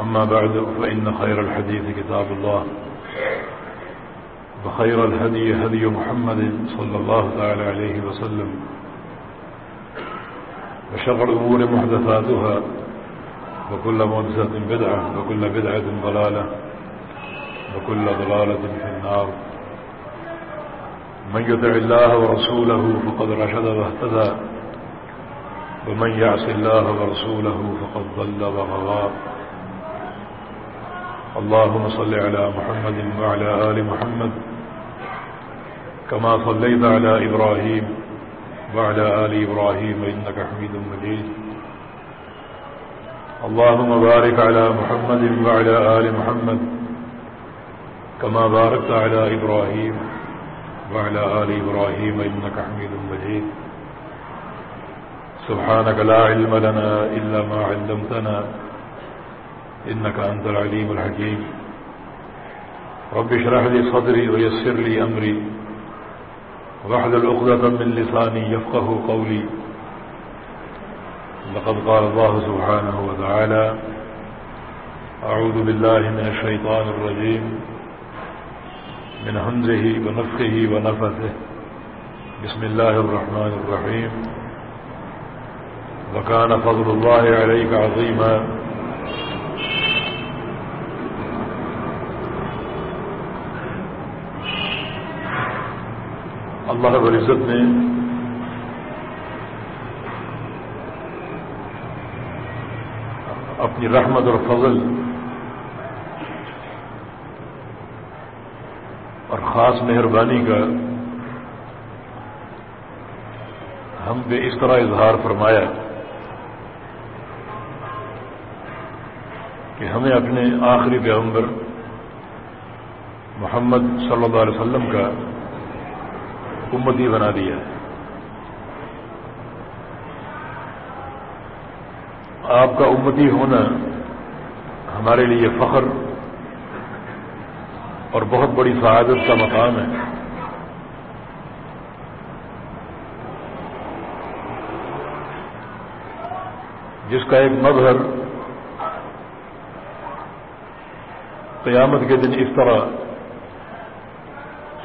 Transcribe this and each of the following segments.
أما بعد، فإن خير الحديث كتاب الله، وخير الهدي هدي محمد صلى الله تعالى عليه وسلم، وشر الأمور محدثاتها، وكل محدثة بدعة، وكل بدعة ضلالة، وكل ضلالة في النار. من يدع الله ورسوله فقد رشد واهتدى، ومن يعص الله ورسوله فقد ضل وغضى اللهم صل على محمد وعلى آل محمد كما صليت على إبراهيم وعلى آل إبراهيم إنك حميد مجيد اللهم بارك على محمد وعلى آل محمد كما باركت على إبراهيم وعلى آل إبراهيم إنك حميد مجيد سبحانك لا علم لنا إلا ما علمتنا إنك أنت العليم الحكيم. رب اشرح لي صدري ويسر لي أمري. وحد الأخذة من لساني يفقه قولي. لقد قال الله سبحانه وتعالى أعوذ بالله من الشيطان الرجيم. من همزه ونفخه ونفثه. بسم الله الرحمن الرحيم. وكان فضل الله عليك عظيما. اللہ رب العزت نے اپنی رحمت اور فضل اور خاص مہربانی کا ہم پہ اس طرح اظہار فرمایا کہ ہمیں اپنے آخری پیغمبر محمد صلی اللہ علیہ وسلم کا امتی بنا دیا ہے۔ آپ کا امتی ہونا ہمارے لیے فخر اور بہت بڑی سعادت کا مقام ہے۔ جس کا ایک مظہر قیامت کے دن اس طرح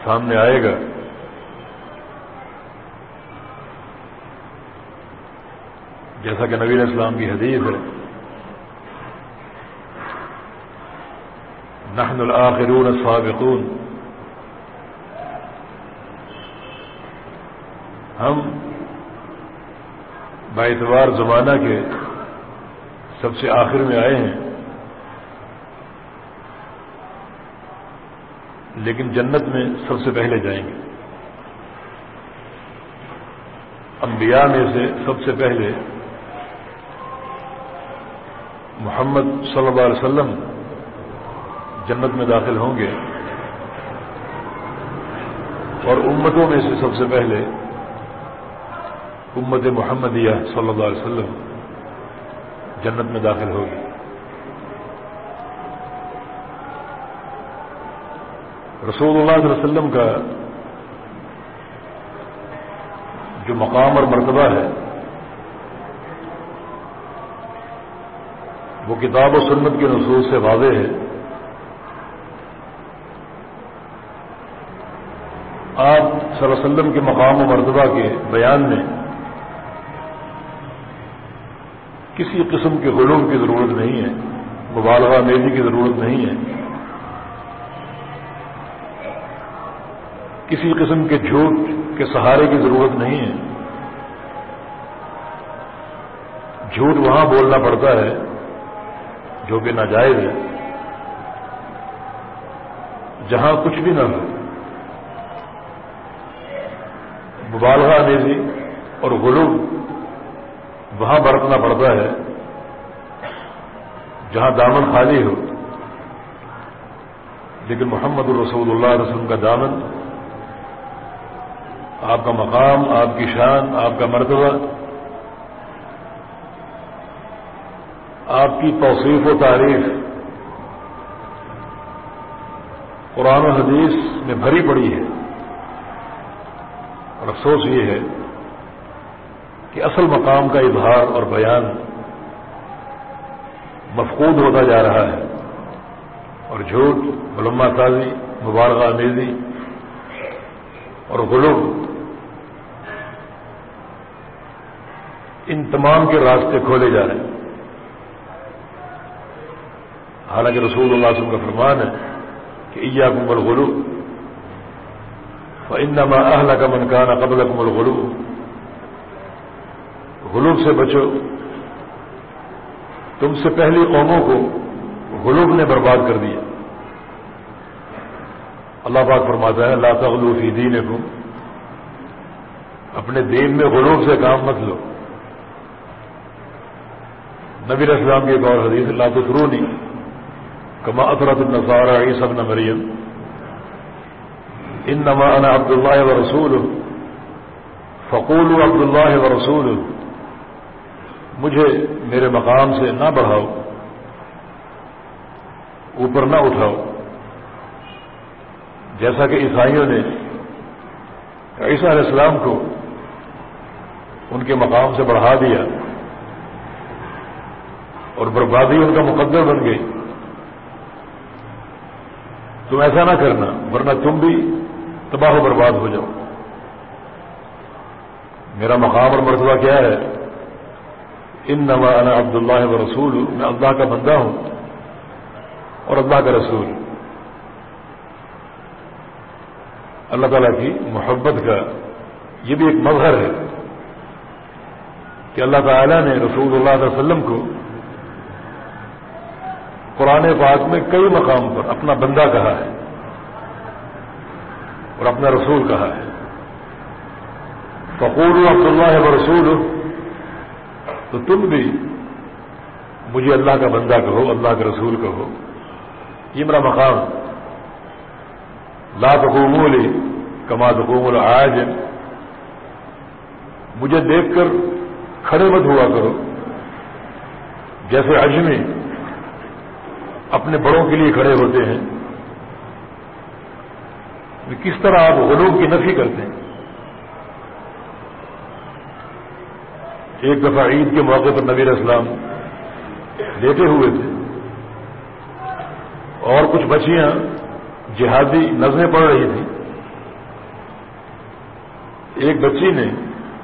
سامنے آئے گا۔ جیسا کہ نبیر اسلام کی حدیث ہے۔ نحن الآخرون السابقون۔ ہم باعتبار زمانہ کے سب سے آخر میں آئے ہیں۔ لیکن جنت میں سب سے پہلے جائیں گے۔ انبیاء میں سے سب سے پہلے محمد صلی اللہ علیہ وسلم جنت میں داخل ہوں گے اور امتوں میں سے سب سے پہلے امت محمدیہ صلی اللہ علیہ وسلم جنت میں داخل ہوگی۔ رسول اللہ صلی اللہ علیہ وسلم کا جو مقام اور مرتبہ ہے وہ کتاب و سنت کے نصوص سے واضح ہے۔ آپ صلی اللہ علیہ وسلم کے مقام و مرتبہ کے بیان میں کسی قسم کے غلوم کی ضرورت نہیں ہے، مبالغہ میزی کی ضرورت نہیں ہے۔ کسی قسم کے جھوٹ کے سہارے کی ضرورت نہیں ہے۔ جھوٹ وہاں بولنا پڑتا ہے۔ جو کہ ناجائز ہے۔ جہاں کچھ بھی نہ ہو۔ مبالغہ امیزی اور غلوب وہاں برتنا پڑتا ہے۔ جہاں دامن خالی ہو۔ لیکن محمد الرسول اللہ علیہ وسلم کا دامن، آپ کا مقام، آپ کی شان، آپ کا مرتبہ آپ کی توصیف و تعریف قرآن و حدیث میں بھری پڑی ہے اور افسوس یہ ہے کہ اصل مقام کا اظہار اور بیان مفقود ہوتا جا رہا ہے اور جھوٹ ملما سازی مبارکہ امیزی اور غلوم ان تمام کے راستے کھولے جا رہے ہیں۔ حالانکہ رسول اللہ علیہ وسلم کا فرمان ہے کہ ایا کمل غلو انما اہل کا منکانہ قبل کمل غلو غلوب سے بچو۔ تم سے پہلی قوموں کو غلوب نے برباد کر دیا۔ اللہ پاک فرماتا ہے، لا تغلو فی دینکم۔ اپنے دین میں غلوب سے کام مت لو۔ نبی اسلام کی ایک اور حدیث، لا تسرونی۔ کما اطرت النصارى عیسی ابن مریم انما انا عبد الله ورسوله. فقولوا عبد الله ورسوله. مجھے میرے مقام سے نہ بڑھاؤ. اوپر نہ اٹھاؤ. جیسا کہ عیسائیوں نے عیسیٰ علیہ السلام کو ان کے مقام سے بڑھا دیا اور بربادی ان کا مقدر بن گئی. تم ایسا نہ کرنا، ورنہ تم بھی تباہ و برباد ہو جاؤ۔ میرا مقام اور مرتبہ کیا ہے؟ ان نما انا عبد اللہ و رسول، میں اللہ کا بندہ ہوں اور اللہ کا رسول۔ اللہ تعالیٰ کی محبت کا یہ بھی ایک مظہر ہے کہ اللہ تعالیٰ نے رسول اللہ علیہ وسلم کو قرآن پاک میں کئی مقام پر اپنا بندہ کہا ہے اور اپنا رسول کہا ہے۔ فقور عبد اللہ رسول تو تم بھی مجھے اللہ کا بندہ کہو، اللہ کا رسول کہو۔ یہ میرا مقام۔ لا تقومولی کما تقوم آج مجھے دیکھ کر کھڑے مت ہوا کرو۔ جیسے اجمی اپنے بڑوں کے لیے کھڑے ہوتے ہیں کس طرح آپ غلوم کی نفی کرتے ہیں؟ ایک دفعہ عید کے موقع پر نبیر اسلام لیتے ہوئے تھے اور کچھ بچیاں جہادی نظمیں پڑھ رہی تھیں۔ ایک بچی نے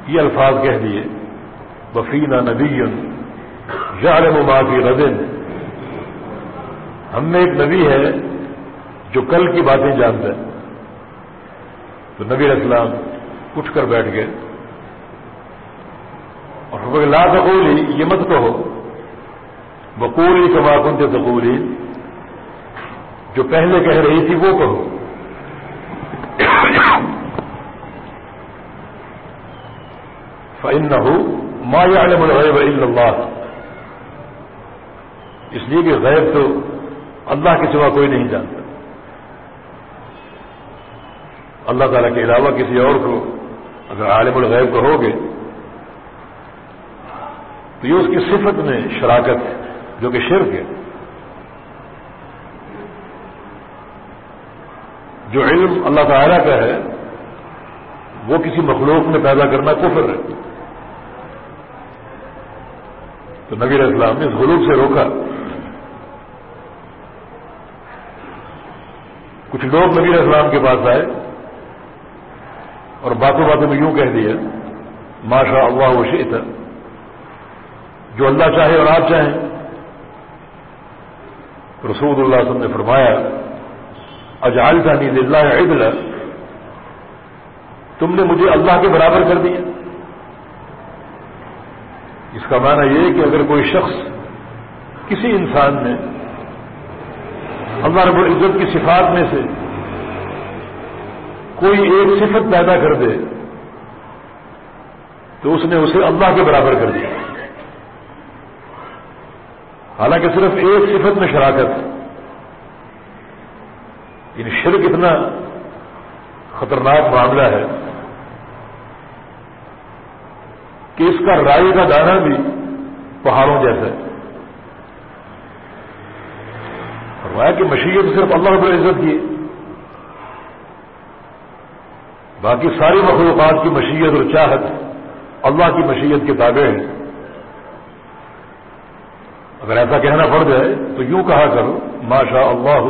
یہ الفاظ کہہ دیے وفینہ نبی یار معافی ردن ہم میں ایک نبی ہے جو کل کی باتیں جانتا ہے۔ تو نبی اسلام اٹھ کر بیٹھ گئے۔ اور لا تقولی، یہ مت کہو۔ بقولی کما کنتے تقولی۔ جو پہلے کہہ رہی تھی وہ کہو۔ فن نہ ہو ما یعلم الغیب الا اللہ اس لیے کہ غیب تو اللہ کے سوا کوئی نہیں جانتا۔ اللہ تعالیٰ کے علاوہ کسی اور کو اگر عالم الغیب کہو گے، تو یہ اس کی صفت میں شراکت ہے، جو کہ شرک ہے۔ جو علم اللہ تعالیٰ کا ہے، وہ کسی مخلوق میں پیدا کرنا کفر ہے۔ تو نبی اسلام نے اس غلوب سے روکا۔ کچھ لوگ نبی اسلام کے پاس آئے اور باتوں باتوں میں یوں کہہ دیا ماشا اللہ وشی تھا جو اللہ چاہے اور آپ چاہیں۔ رسول اللہ وسلم نے فرمایا اجال تھا نیز اللہ عدل تم نے مجھے اللہ کے برابر کر دیا۔ اس کا معنی یہ کہ اگر کوئی شخص کسی انسان میں اللہ رب العزت کی صفات میں سے کوئی ایک صفت پیدا کر دے تو اس نے اسے اللہ کے برابر کر دیا۔ حالانکہ صرف ایک صفت میں شراکت۔ ان شرک اتنا خطرناک معاملہ ہے کہ اس کا رائی کا دانا بھی پہاڑوں جیسا ہے۔ فرمایا کہ مشیت صرف اللہ رب العزت کی باقی ساری مخلوقات کی مشیت اور چاہت اللہ کی مشیت کے تابع ہے اگر ایسا کہنا پڑ جائے تو یوں کہا کرو ماشا اللہ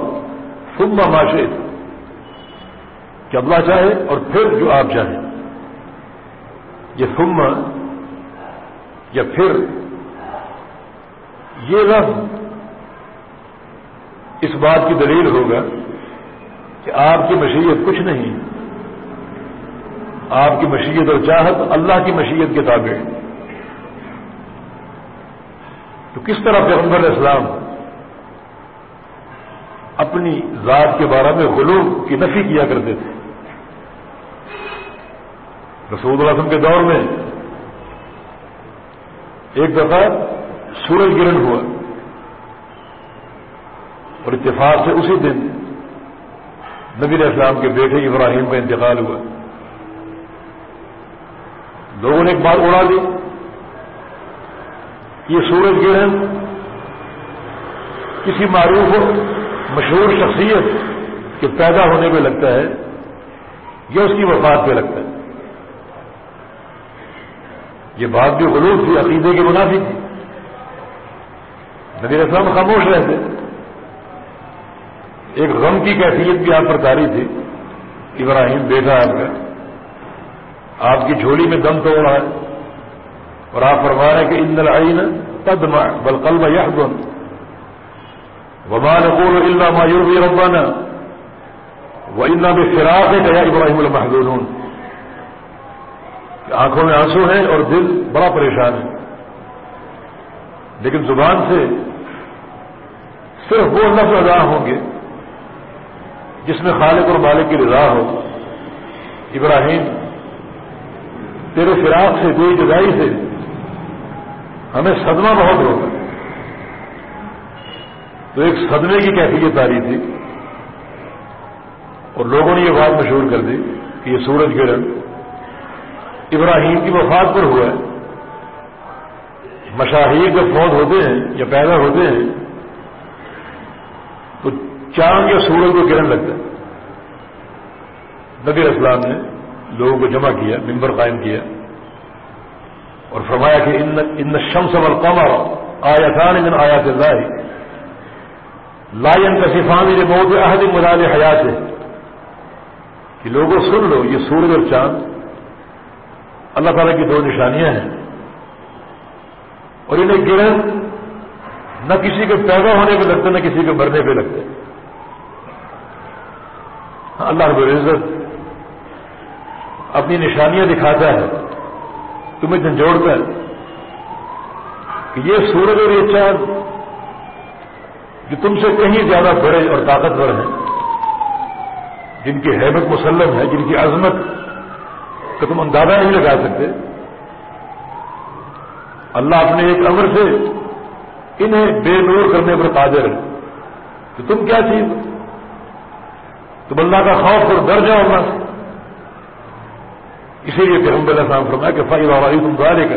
ثم ماشے کہ اللہ چاہے اور پھر جو آپ چاہیں۔ یہ ثم یا پھر، یہ لفظ اس بات کی دلیل ہوگا کہ آپ کی مشیت کچھ نہیں، آپ کی مشیت اور چاہت اللہ کی مشیت کے تابع تو کس طرح پیغمبر اسلام اپنی ذات کے بارے میں غلوم کی نفی کیا کرتے تھے؟ رسول اللہ وسلم کے دور میں ایک دفعہ سورج گرہن ہوا۔ اور اتفاق سے اسی دن نبی علیہ السلام کے بیٹے ابراہیم کا انتقال ہوا۔ لوگوں نے ایک بات اڑا دی۔ یہ سورج گرہن کسی معروف مشہور شخصیت کے پیدا ہونے پہ لگتا ہے یا اس کی وفات پہ لگتا ہے۔ یہ بات بھی غلوف تھی، عقیدے کے منافق تھی۔ نبی السلام خاموش رہتے۔ ایک غم کی کیفیت بھی آپ پر تاری تھی ابراہیم بیٹا آپ کا آپ کی جھولی میں دم توڑ رہا ہے اور آپ فرما رہے ہیں کہ ان العین تدم بل قلب یحزن۔ وما نقول الا ما يرضي ربنا۔ وانا بفراقك يا ابراہیم المحزونون۔ آنکھوں میں آنسو ہیں اور دل بڑا پریشان ہے۔ لیکن زبان سے صرف وہ لفظ ادا ہوں گے جس میں خالق اور مالک کی رضا ہو۔ ابراہیم، تیرے فراق سے کوئی جدائی سے ہمیں صدمہ بہت ہوگا تو ایک صدمے کی کیفیت آ رہی تھی۔ اور لوگوں نے یہ بات مشہور کر دی کہ یہ سورج گرہن ابراہیم کی وفات پر ہوا ہے۔ مشاہیر جب فوت ہوتے ہیں یا پیدا ہوتے ہیں چاند یا سورج کو گرہن لگتا ہے۔ نبی اسلام نے لوگوں کو جمع کیا ممبر قائم کیا اور فرمایا کہ ان شمس والقمر آیتان من آیات اللہ۔ لا ينتصفان لموت احد مدال حیات ہے کہ لوگوں سن لو، یہ سورج اور چاند۔ اللہ تعالیٰ کی دو نشانیاں ہیں۔ اور انہیں گرہن نہ کسی کے پیدا ہونے پہ لگتے، نہ کسی کے مرنے پہ لگتے۔ اللہ رب العزت اپنی نشانیاں دکھاتا ہے، تمہیں جھنجھوڑتا ہے کہ یہ سورج اور یہ چاند جو تم سے کہیں زیادہ بڑے اور طاقتور ہیں، جن کی حیبت مسلم ہے، جن کی عظمت کہ تم اندازہ نہیں لگا سکتے۔ اللہ اپنے ایک امر سے انہیں بے نور کرنے پر قادر ہے۔ کہ تم کیا چیز تم اللہ کا خوف اور ڈر جاؤ اللہ سے اسی لیے کہ ہم بلا سام فرمایا کہ فائی بابا تم دارے کا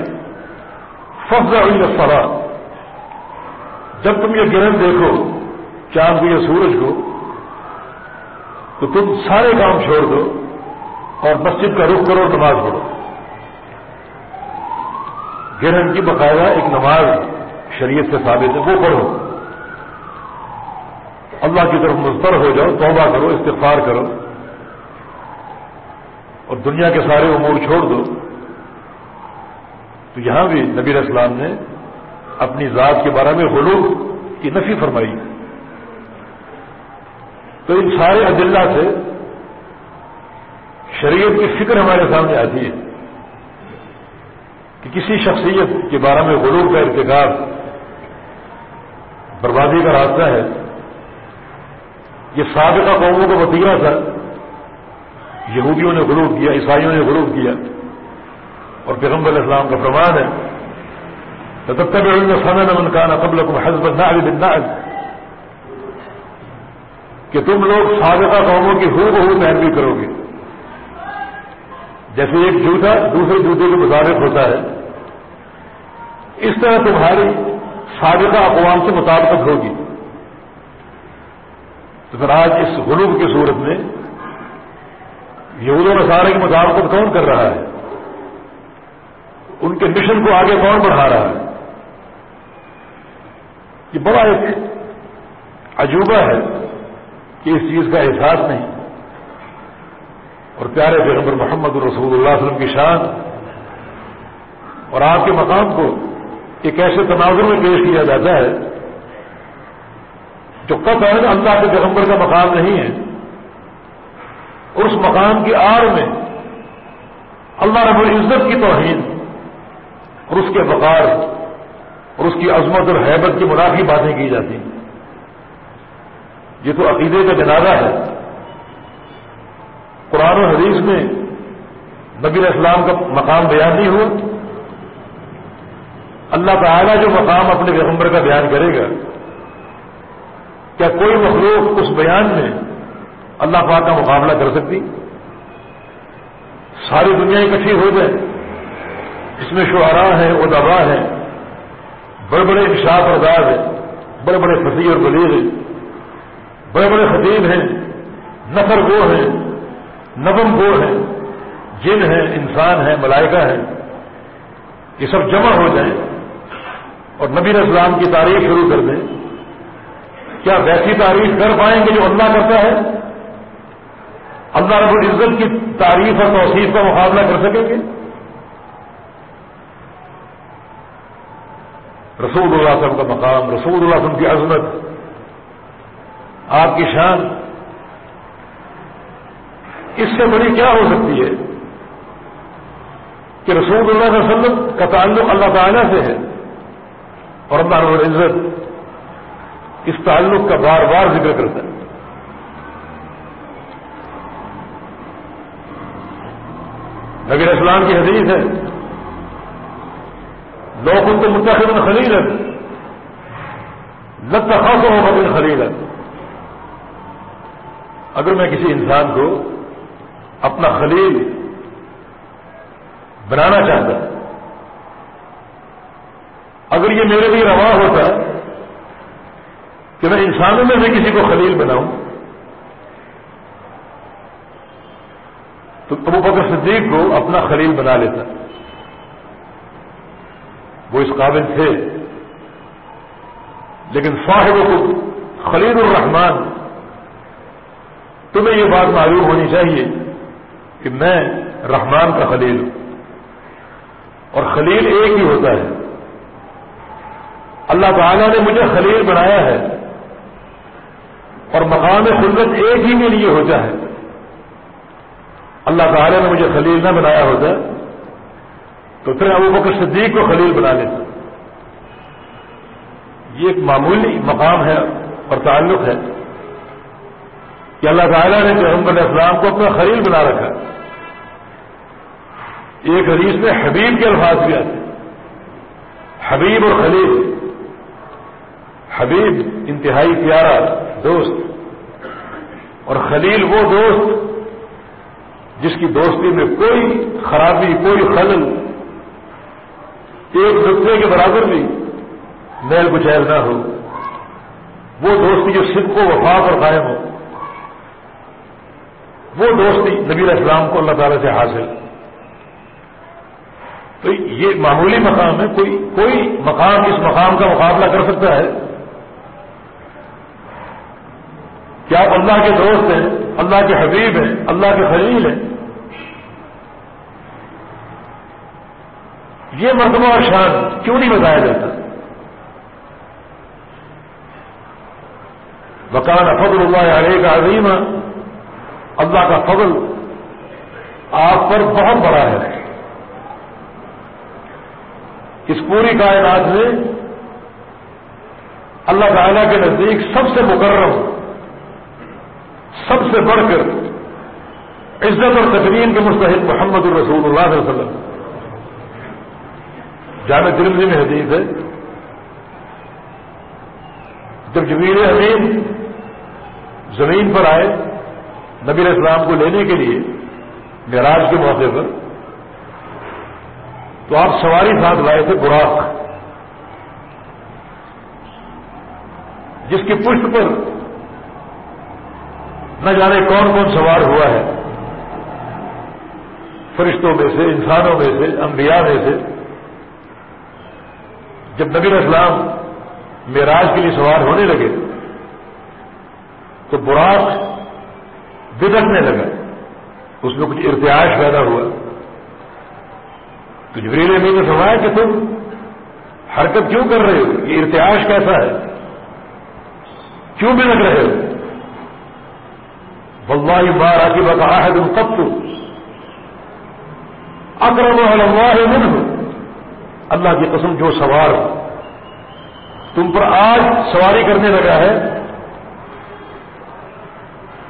فضا ہوئی فرا جب تم یہ گرہن دیکھو، چاند کو یا سورج کو، تو تم سارے کام چھوڑ دو اور مسجد کا رخ کرو نماز پڑھو۔ گرہن کی باقاعدہ ایک نماز شریعت سے ثابت ہے، وہ پڑھو۔ اللہ کی طرف مستر ہو جاؤ، توبہ کرو، استغفار کرو۔ اور دنیا کے سارے امور چھوڑ دو۔ تو یہاں بھی نبی اسلام نے اپنی ذات کے بارے میں غلو کی نفی فرمائی۔ تو ان سارے عدلہ سے شریعت کی فکر ہمارے سامنے آتی ہے کہ کسی شخصیت کے بارے میں غروب کا ارتکاب بربادی کا راستہ ہے۔ یہ سابقہ قوموں کا وطیرہ تھا۔ یہودیوں نے غروب کیا، عیسائیوں نے غروب کیا۔ اور پیغمبر اسلام کا فرمان ہے تب تک سمے نمن کا قبل کو حزب نہ بن کہ تم لوگ سابقہ قوموں کی ہو بہو پیروی کرو گے۔ جیسے ایک جوتا دوسرے جوتے کے مطابق ہوتا ہے۔ اس طرح تمہاری سابقہ اقوام سے مطابقت ہوگی۔ تو پھر آج اس غلوب کی صورت میں یہود و نصارے کی مطابقت کون کر رہا ہے؟ ان کے مشن کو آگے کون بڑھا رہا ہے؟ یہ بڑا ایک عجوبہ ہے کہ اس چیز کا احساس نہیں۔ اور پیارے پیغمبر محمد رسول اللہ علیہ وسلم کی شان اور آپ کے مقام کو ایک ایسے تناظر میں پیش کیا جاتا ہے جو قطع ہے اللہ کے پیغمبر کا مقام نہیں ہے، اور اس مقام کی آڑ میں اللہ رب العزت کی توہین اور اس کے بقار اور اس کی عظمت اور حیبت کی منافی باتیں کی جاتی ہیں۔ یہ تو عقیدے کا جنازہ ہے۔ قرآن و حدیث میں نبی اسلام کا مقام بیان نہیں ہوا۔ اللہ تعالیٰ جو مقام اپنے پیغمبر کا بیان کرے گا کیا کوئی مخلوق اس بیان میں اللہ پاک کا مقابلہ کر سکتی؟ ساری دنیا اکٹھی ہو جائے۔ اس میں شعراء ہیں ادبا ہیں۔ بڑے بڑے انشاف ادار ہیں۔ بڑے بڑے فصیح اور بلیغ ہیں۔ بڑے بڑے خطیب ہیں۔ نفر وہ ہیں۔ نبم وہ ہیں۔ جن ہیں، انسان ہیں، ملائکہ ہیں۔ یہ سب جمع ہو جائیں اور نبی اسلام کی تعریف شروع کر دیں۔ کیا ویسی تعریف کر پائیں گے جو اللہ کرتا ہے؟ اللہ رب العزت کی تعریف اور توصیف کا مقابلہ کر سکیں گے؟ رسول اللہ صاحب کا مقام، رسول اللہ وسلم کی عظمت، آپ کی شان۔ اس سے بڑی کیا ہو سکتی ہے کہ رسول اللہ علیہ وسلم کا تعلق اللہ تعالیٰ سے ہے اور اللہ رب العزت اس تعلق کا بار بار ذکر کرتا ہے۔ نبی اسلام کی حدیث ہے لوگوں کو متحد خلیل ہے لگ خاص ہو خلیل ہے اگر میں کسی انسان کو اپنا خلیل بنانا چاہتا اگر یہ میرے لیے روا ہوتا کہ میں انسانوں میں سے کسی کو خلیل بناؤں۔ تو ابو بکر صدیق کو اپنا خلیل بنا لیتا۔ وہ اس قابل تھے۔ لیکن صاحب کو خلیل الرحمان تمہیں یہ بات معلوم ہونی چاہیے کہ میں رحمان کا خلیل ہوں۔ اور خلیل ایک ہی ہوتا ہے۔ اللہ تعالیٰ نے مجھے خلیل بنایا ہے۔ اور مقام خلت ایک ہی کے لیے ہوتا ہے۔ اللہ تعالیٰ نے مجھے خلیل نہ بنایا ہوتا، تو پھر ابو بکر صدیق کو خلیل بنا لیتا۔ یہ ایک معمولی مقام ہے اور تعلق ہے کہ اللہ تعالیٰ نے پیغمبر اسلام کو اپنا خلیل بنا رکھا۔ ایک حدیث میں حبیب کے الفاظ بھی آتے حبیب اور خلیل۔ حبیب انتہائی پیارا دوست اور خلیل وہ دوست جس کی دوستی میں کوئی خرابی، کوئی خلل ایک نقطے کے برابر بھی میل کچیل نہ ہو۔ وہ دوستی جو صرف کو وفا پر قائم ہو۔ وہ دوستی نبی اسلام کو اللہ تعالی سے حاصل۔ تو یہ معمولی مقام ہے، کوئی کوئی مقام اس مقام کا مقابلہ کر سکتا ہے۔ کیا آپ اللہ کے دوست ہیں، اللہ کے حبیب ہیں، اللہ کے خلیل ہیں۔ یہ مرتبہ اور شان کیوں نہیں بتایا جاتا؟ بکان فضل اللہ علیہ کا عظیم اللہ کا فضل آپ پر بہت بڑا ہے۔ اس پوری کائنات میں اللہ تعالیٰ کے نزدیک سب سے مقرر سب سے بڑھ کر عزت اور تقریم کے مستحق محمد الرسول اللہ علیہ وسلم۔ جامع ترمزی میں حدیث ہے۔ جب جبیر امین زمین پر آئے نبی اسلام کو لینے کے لیے معراج کے موقع پر، تو آپ سواری ساتھ لائے تھے براق۔ جس کی پشت پر نہ جانے کون کون سوار ہوا ہے۔ فرشتوں میں سے، انسانوں میں سے، انبیاء میں سے۔ جب نبی اسلام معراج کے لیے سوار ہونے لگے، تو براق بدکنے لگا۔ اس میں کچھ ارتیاش پیدا ہوا۔ تو جبریل امین نے فرمایا کہ تم حرکت کیوں کر رہے ہو؟ یہ ارتیاش کیسا ہے؟ کیوں بھی لگ رہے ہو؟ واللہ بار آ کے بتا ہے تم کب تو اکرم اللہ منہ اللہ کی قسم جو سوار تم پر آج سواری کرنے لگا ہے،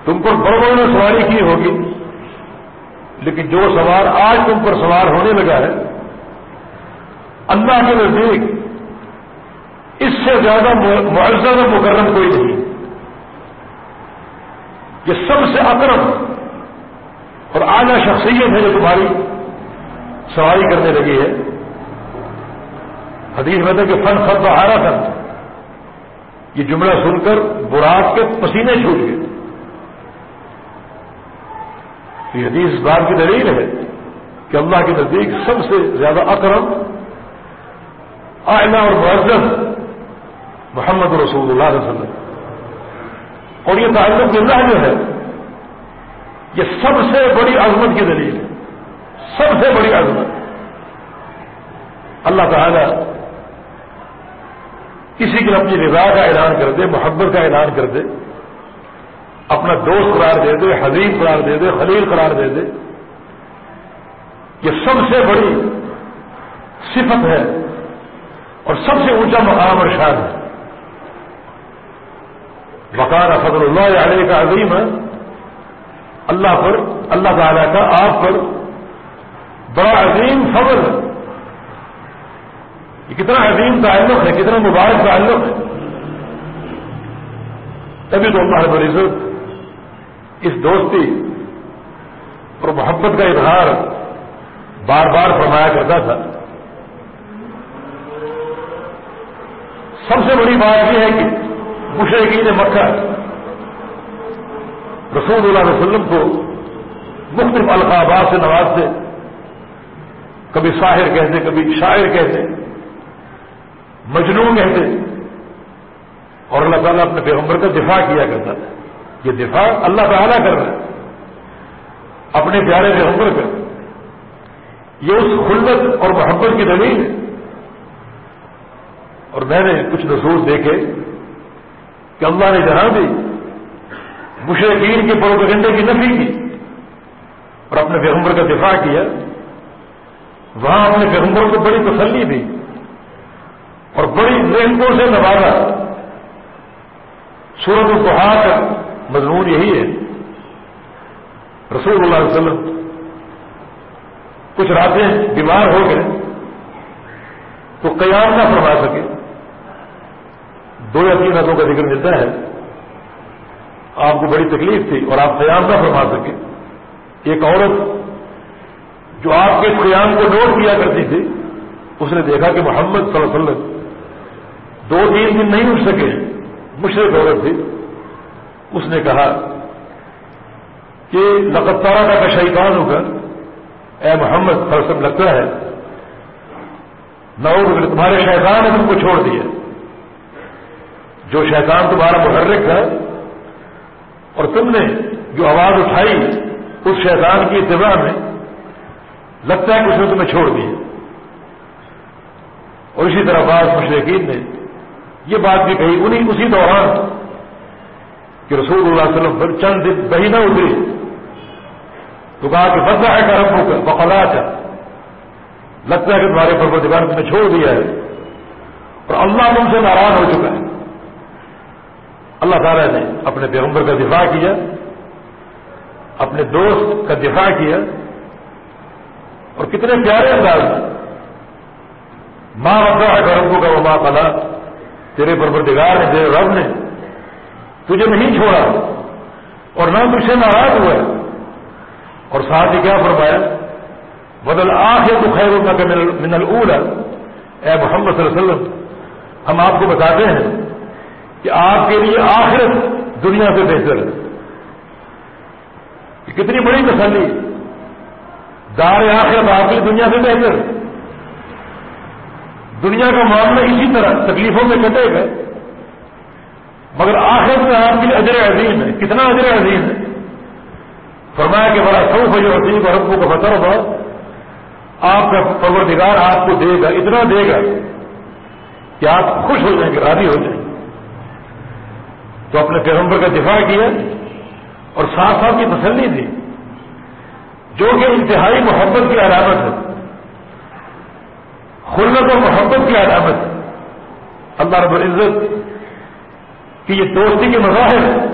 تم پر بڑوں نے سواری کی ہوگی، لیکن جو سوار آج تم پر سوار ہونے لگا ہے، اللہ کے نزدیک اس سے زیادہ معذر و مکرم کوئی نہیں۔ یہ سب سے اکرم اور اعلی شخصیت ہے جو تمہاری سواری کرنے لگی ہے۔ حدیث میں تھا کہ فن فن بہارا تھا یہ جملہ سن کر براق کے پسینے چھوٹ گئے۔ یہ حدیث اس بات کی دلیل ہے کہ اللہ کے نزدیک سب سے زیادہ اکرم آئلہ اور معذر محمد رسول اللہ علیہ وسلم۔ اور یہ تعلق اللہ جو ہے یہ سب سے بڑی عظمت کی دلیل ہے سب سے بڑی عظمت۔ اللہ تعالی کسی کے اپنی رضا کا اعلان کر دے، محبت کا اعلان کر دے، اپنا دوست قرار دے دے حزیب قرار دے دے، خلیل قرار دے دے۔ یہ سب سے بڑی صفت ہے اور سب سے اونچا مقام اور شان ہے۔ مکان فضل اللہ علیہ کا عظیم ہے۔ اللہ پر، اللہ تعالی کا، آپ پر بڑا عظیم فضل ہے۔ یہ کتنا عظیم تعلق ہے، کتنا مبارک تعلق ہے۔ تبھی تو اللہ رب العزت اس دوستی اور محبت کا اظہار بار بار فرمایا کرتا تھا۔ سب سے بڑی بات یہ ہے کہ مشرقین مکہ رسول اللہ علیہ وسلم کو مختلف القابات سے نوازتے کبھی شاہر کہتے، کبھی شاعر کہتے، مجنون کہتے۔ اور اللہ تعالیٰ اپنے پیغمبر کا دفاع کیا کرتا تھا۔ یہ دفاع اللہ تعالیٰ کر رہا ہے۔ اپنے پیارے پیغمبر کا۔ یہ اس خلت اور محبت کی دلیل ہے۔ اور میں نے کچھ نصوص دیکھے۔ کہ اللہ نے جہاں بھی مشرقین کے پروپگنڈے کی نفی کی اور اپنے پیغمبر کا دفاع کیا۔ وہاں اپنے پیغمبر کو بڑی تسلی دی اور بڑی نعمتوں سے نوازا۔ سورت الفہار کا مضمون یہی ہے۔ رسول اللہ علیہ وسلم کچھ راتیں بیمار ہو گئے تو قیام نہ فرما سکے۔ دو یا تین راتوں کا ذکر ملتا ہے۔ آپ کو بڑی تکلیف تھی اور آپ قیام نہ فرما سکے۔ ایک عورت جو آپ کے قیام کو نوٹ کیا کرتی تھی، اس نے دیکھا کہ محمد صلی اللہ علیہ وسلم دو تین دن نہیں اٹھ سکے۔ مشرق عورت تھی۔ اس نے کہا کہ لقتارہ کا شیطان ہوگا اے محمد صلی اللہ علیہ وسلم، لگتا ہے نہ تمہارے شیطان نے تم کو چھوڑ دیا۔ جو شیطان تمہارا محرک ہے، اور تم نے جو آواز اٹھائی اس شیطان کی اتباع میں، لگتا ہے کہ اس نے تمہیں چھوڑ دیا اور اسی طرح بعض مشرقین نے یہ بات بھی کہی انہیں اسی دوران کہ رسول اللہ علیہ وسلم پھر چند دن بہی نہ اتری تو کہا کہ بدلا ہے کا ربو کا بقلا لگتا ہے کہ تمہارے پروردگار تمہیں چھوڑ دیا ہے۔ اور اللہ تم سے ناراض ہو چکا ہے۔ اللہ تعالیٰ نے اپنے پیغمبر کا دفاع کیا، اپنے دوست کا دفاع کیا، اور کتنے پیارے انداز ماں وقت ہے گرموں کا وہ ماں پلا تیرے پروردگار نے، تیرے رب نے تجھے نہیں چھوڑا، اور نہ تجھ سے ناراض ہوا اور ساتھ ہی کیا فرمایا بدل آخر تو خیر ہوگا من العول اے محمد صلی اللہ علیہ وسلم، ہم آپ کو بتاتے ہیں کہ آپ کے لیے آخرت دنیا سے بہتر ہے۔ کتنی بڑی تسلی۔ دار آخرت آپ کی دنیا سے بہتر دنیا کا معاملہ اسی طرح، تکلیفوں میں کٹے گا۔ مگر آخر میں آپ کے لیے اجر عظیم ہے۔ کتنا اجر عظیم ہے۔ فرمایا کہ بڑا سوف جو عظیم اور ربو کو بتر ہوگا۔ آپ کا پروردگار آپ کو دے گا، اتنا دے گا کہ آپ خوش ہو جائیں گے، راضی ہو جائیں گے۔ تو اپنے پیغمبر کا دفاع کیا اور ساتھ ساتھ کی تسلی دی، جو کہ انتہائی محبت کی علامت ہے۔ خلت اور محبت کی علامت۔ ہے اللہ رب العزت کہ یہ دوستی کے مظاہر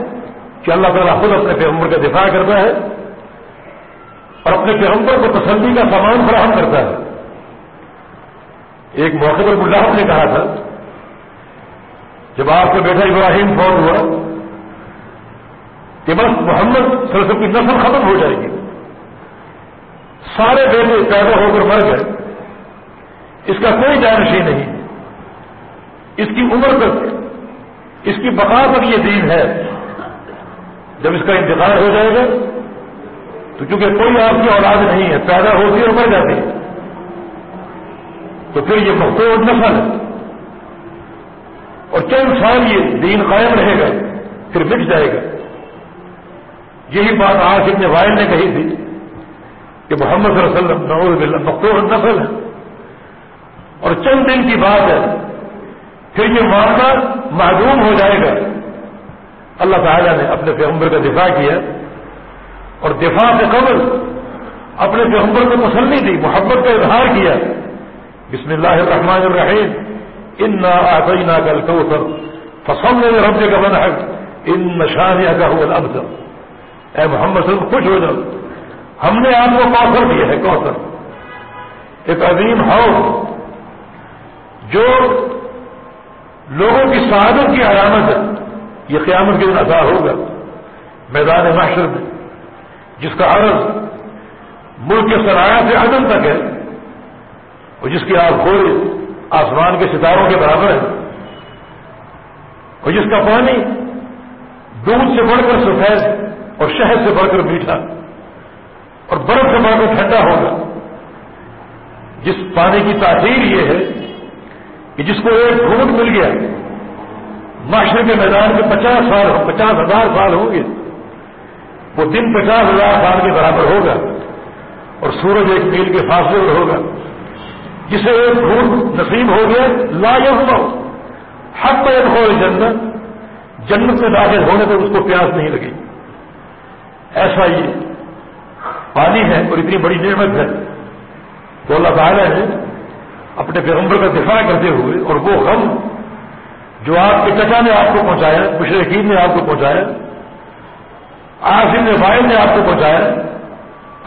کہ اللہ تعالیٰ خود اپنے پیغمبر کا دفاع کرتا ہے اور اپنے پیغمبر کو تسلی کا سامان فراہم کرتا ہے۔ ایک موقع پر اللہ نے کہا تھا جب آپ کا بیٹا ابراہیم فوت ہوا کہ بس محمد صلی اللہ علیہ وسلم کی نسل ختم ہو جائے گی۔ سارے بیٹے پیدا ہو کر مر گئے۔ اس کا کوئی جانشی نہیں۔ اس کی عمر تک، اس کی بقا تک یہ دین ہے۔ جب اس کا انتقال ہو جائے گا، تو کیونکہ کوئی آپ کی اولاد نہیں ہے، پیدا ہوتی اور مر جاتی ہے۔ تو پھر یہ مختور نسل ہے۔ اور چند سال یہ دین قائم رہے گا، پھر مٹ جائے گا۔ یہی بات آج ابن وائل نے کہی تھی کہ محمد صلی اللہ علیہ وسلم ہے۔ اور چند دن کی بات ہے، پھر یہ معاملہ معلوم ہو جائے گا۔ اللہ تعالیٰ نے اپنے پیغمبر کا دفاع کیا اور دفاع سے قبل اپنے پیغمبر کو تسلی دی، محبت کا اظہار کیا۔ بسم اللہ الرحمن الرحیم۔ ان آتینا کل کوثر فصل رب کا بنا ان نشانیہ کا ہوا الابتر اے محمد صلی اللہ علیہ وسلم، خوش ہو جاؤ۔ ہم نے آپ کو کوثر دیا ہے کوثر ایک عظیم ہو جو لوگوں کی سعادت کی علامت ہے۔ یہ قیامت کے دن ادا ہوگا۔ میدان معاشر میں، جس کا عرض ملک کے سرایہ سے عدم تک ہے اور جس کی آپ کھول آسمان کے ستاروں کے برابر ہے اور جس کا پانی دودھ سے بڑھ کر سفید اور شہد سے بڑھ کر میٹھا اور برف سے بڑھ کر ٹھنڈا ہوگا۔ جس پانی کی تاثیر یہ ہے کہ جس کو ایک گھونٹ مل گیا، معاشرے کے میدان میں پچاس سال پچاس ہزار سال ہوں گے، وہ دن پچاس ہزار سال کے برابر ہوگا اور سورج ایک میل کے فاصلے پر ہوگا۔ جسے ایک گھونٹ نصیب ہو گیا لا یو حق پہ ہو جنت جنت میں داخل ہونے پر اس کو پیاس نہیں لگی. ایسا ہی پانی ہے اور اتنی بڑی نعمت ہے تو اللہ تعالیٰ نے اپنے پیغمبر کا دفاع کرتے ہوئے اور وہ غم جو آپ کے چچا نے آپ کو پہنچایا، مشرقین نے آپ کو پہنچایا آصم نے وائل نے آپ کو پہنچایا،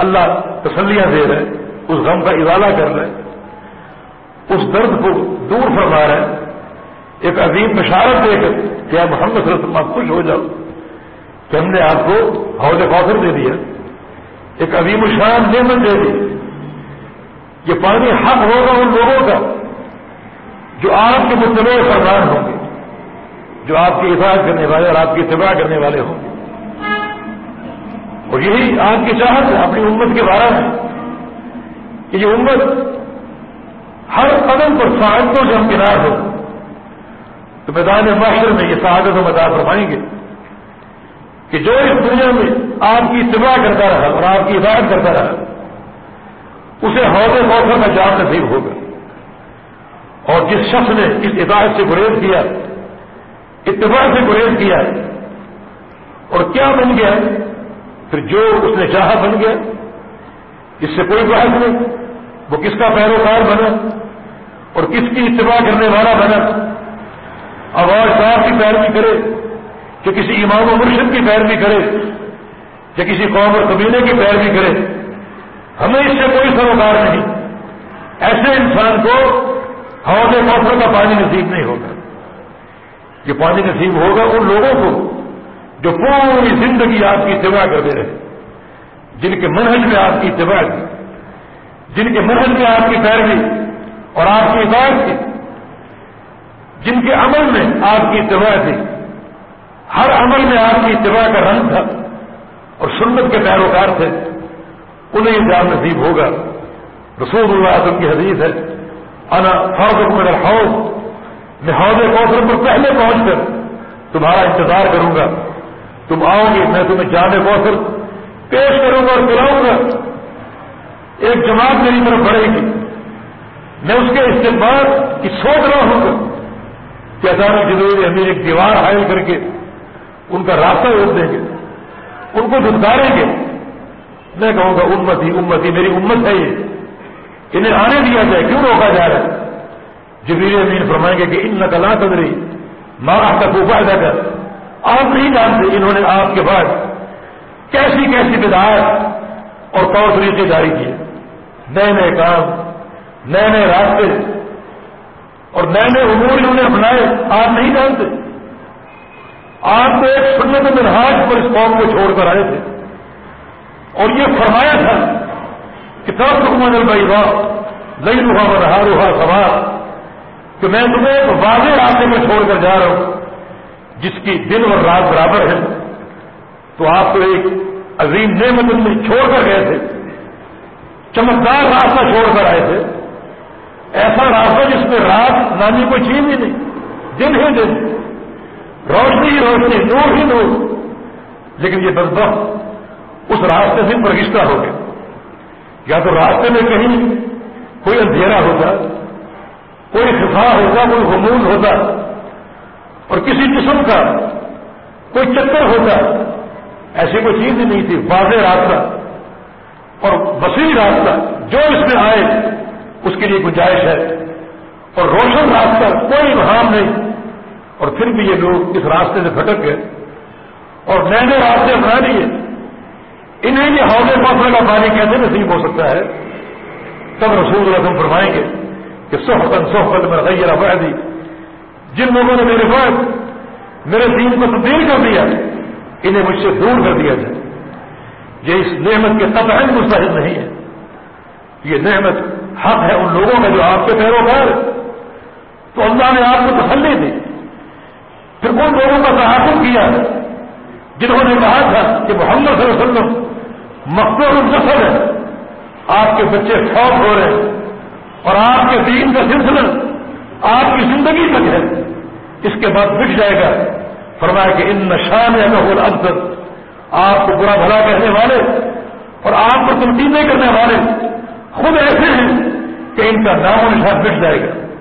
اللہ تسلیاں دے رہے، اس غم کا ازالہ کر رہے اس درد کو دور فرما رہے ایک عظیم بشارت دے کر کیا محمد صلی اللہ علیہ وسلم خوش ہو جاؤ۔ کہ ہم نے آپ کو حوض کوثر دے دیا۔ ایک عظیم الشان نعمت دے دی۔ یہ پانی حق ہوگا ان لوگوں کا جو آپ کے مطلب فرمان ہوں گے، جو آپ کی حفاظت کرنے والے اور آپ کی اتباع کرنے والے ہوں گے۔ اور یہی آپ کی چاہت ہے، اپنی امت کے بارے میں کہ یہ امت ہر قدم پر سعادتوں سے ہم کنار ہو تو میدان معاشر میں یہ سعادت ہم ادا فرمائیں گے کہ جو اس دنیا میں آپ کی اتباع کرتا رہا اور آپ کی ہدایت کرتا رہا، اسے حوض موسم میں جان نصیب ہوگا۔ اور جس شخص نے اس ہدایت سے گریز کیا، اتباع سے گریز کیا، اور کیا بن گیا، پھر جو اس نے چاہا بن گیا، اس سے کوئی بحث نہیں، وہ کس کا پیروکار بنا؟ اور کس کی اتباع کرنے والا بنا۔ آواز صاحب کی پیروی کرے، کہ کسی امام و مرشد کی پیروی کرے، یا کسی قوم اور قبیلے کی پیروی کرے۔ ہمیں اس سے کوئی سروکار نہیں۔ ایسے انسان کو حوض موسم کا پانی نصیب نہیں ہوگا۔ یہ پانی نصیب ہوگا ان لوگوں کو جو پوری زندگی آپ کی اتباع کرتے رہے۔ جن کے منہج میں آپ کی اتباع تھی جن کے منہج میں آپ کی پیروی اور آپ کی عبادت تھی جن کے عمل میں آپ کی اتباع تھی ہر عمل میں آپ کی اتباع کا رنگ تھا اور سنت کے پیروکار تھے، انہیں یہ جان نصیب ہوگا۔ رسول اللہ عظم کی حدیث ہے، انا فرض من الحوض میں حوض کوثر پر پہلے پہنچ کر تمہارا انتظار کروں گا۔ تم آؤ گے، میں تمہیں جامع کوثر پیش کروں گا اور پلاؤں گا۔ ایک جماعت میری طرف بڑھے گی۔ میں اس کے استعمال کی سوچ رہا ہوں کہ اچانک جدید امیر ایک دیوار حائل کر کے ان کا راستہ روک دیں گے، ان کو دھدکاریں گے۔ میں کہوں گا امت ہی امت ہی میری امت ہے یہ۔ انہیں آنے دیا جائے، کیوں روکا جا رہا ہے؟ جبیر امین فرمائیں گے کہ ان نقلا قدری ماں کا کوفا ادا کر آپ نہیں جانتے انہوں نے آپ کے بعد کیسی کیسی بدعات اور طور طریقے جاری کیے۔ نئے نئے کام نئے نئے راستے اور نئے نئے امور انہوں نے اپنائے، آپ نہیں جانتے۔ آپ تو ایک سنت منہاج پر اس قوم کو چھوڑ کر آئے تھے۔ اور یہ فرمایا تھا کہ طرف حکومت البئی واہ لئی روحا رہا روحا سوار، کہ میں تمہیں ایک واضح راستے میں چھوڑ کر جا رہا ہوں، جس کی دن اور رات برابر ہے۔ تو آپ کو ایک عظیم نعمت میں چھوڑ کر گئے تھے، چمکدار راستہ چھوڑ کر آئے تھے۔ ایسا راستہ جس میں رات نانی کو چیز ہی نہیں، دن ہی دن۔ روشنی ہی روشنی، نور ہی نور۔ لیکن یہ بس اس راستے سے برگشتہ ہو گیا یا تو راستے میں کہیں کوئی اندھیرا ہوتا کوئی خفا ہوتا کوئی غمون ہوتا اور کسی قسم کا کوئی چکر ہوتا ایسی کوئی چیز ہی نہیں تھی، واضح راستہ اور وسیع راستہ جو اس میں آئے۔ اس کے لیے گنجائش ہے اور روشن راستہ کوئی بہام نہیں۔ اور پھر بھی یہ لوگ اس راستے سے بھٹک گئے۔ اور نئے نئے راستے اپنا لیے۔ انہیں یہ حوض فاصلے کا پانی کیسے نصیب ہو سکتا ہے؟ تب رسول رسم فرمائیں گے کہ سوحتن سوحت میں غیر دی جن لوگوں نے میرے بعد میرے دین کو تبدیل کر دیا، انہیں مجھ سے دور کر دیا جائے۔ یہ اس نعمت کے قطعین مستحد نہیں ہے۔ یہ نعمت حق ہے ان لوگوں میں جو آپ کے پیروکار تو اللہ نے آپ کو تسلی دی۔ پھر ان لوگوں کا تحفظ کیا، جنہوں نے کہا تھا کہ محمد صلی اللہ علیہ وسلم مقبول النسل ہے۔ آپ کے بچے فوت ہو رہے ہیں۔ اور آپ کے دین کا سلسلہ آپ کی زندگی تک ہے۔ اس کے بعد بٹ جائے گا۔ فرمایا کہ ان نشان افسر آپ کو برا بھلا کہنے والے اور آپ کو تنقیدیں کرنے والے۔ خود ایسے ہیں کہ ان کا نام و نشان مٹ جائے گا۔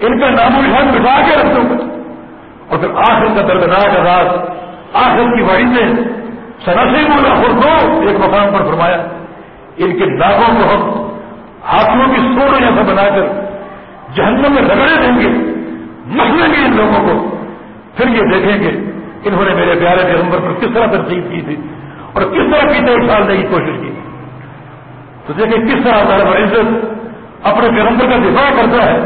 ان کا نام و نشان مٹا کے رکھ دوں گا۔ اور پھر آخر کا دردناک آزاد آخر کی وحی میں سنسی بولا خود دو ایک مقام پر فرمایا، ان کے ناگوں کو ہم ہاتھوں کی سوڑوں جیسا بنا کر جہنم میں رگڑے دیں گے مسلیں گے ان لوگوں کو۔ پھر یہ دیکھیں گے انہوں نے میرے پیارے پیغمبر پر کس طرح ترتیب کی تھی اور کس طرح کی دیکھ ڈالنے کی کوشش کی۔ تو دیکھیں کس طرح ہمارا عزت اپنے پیغمبر کا دفاع کرتا ہے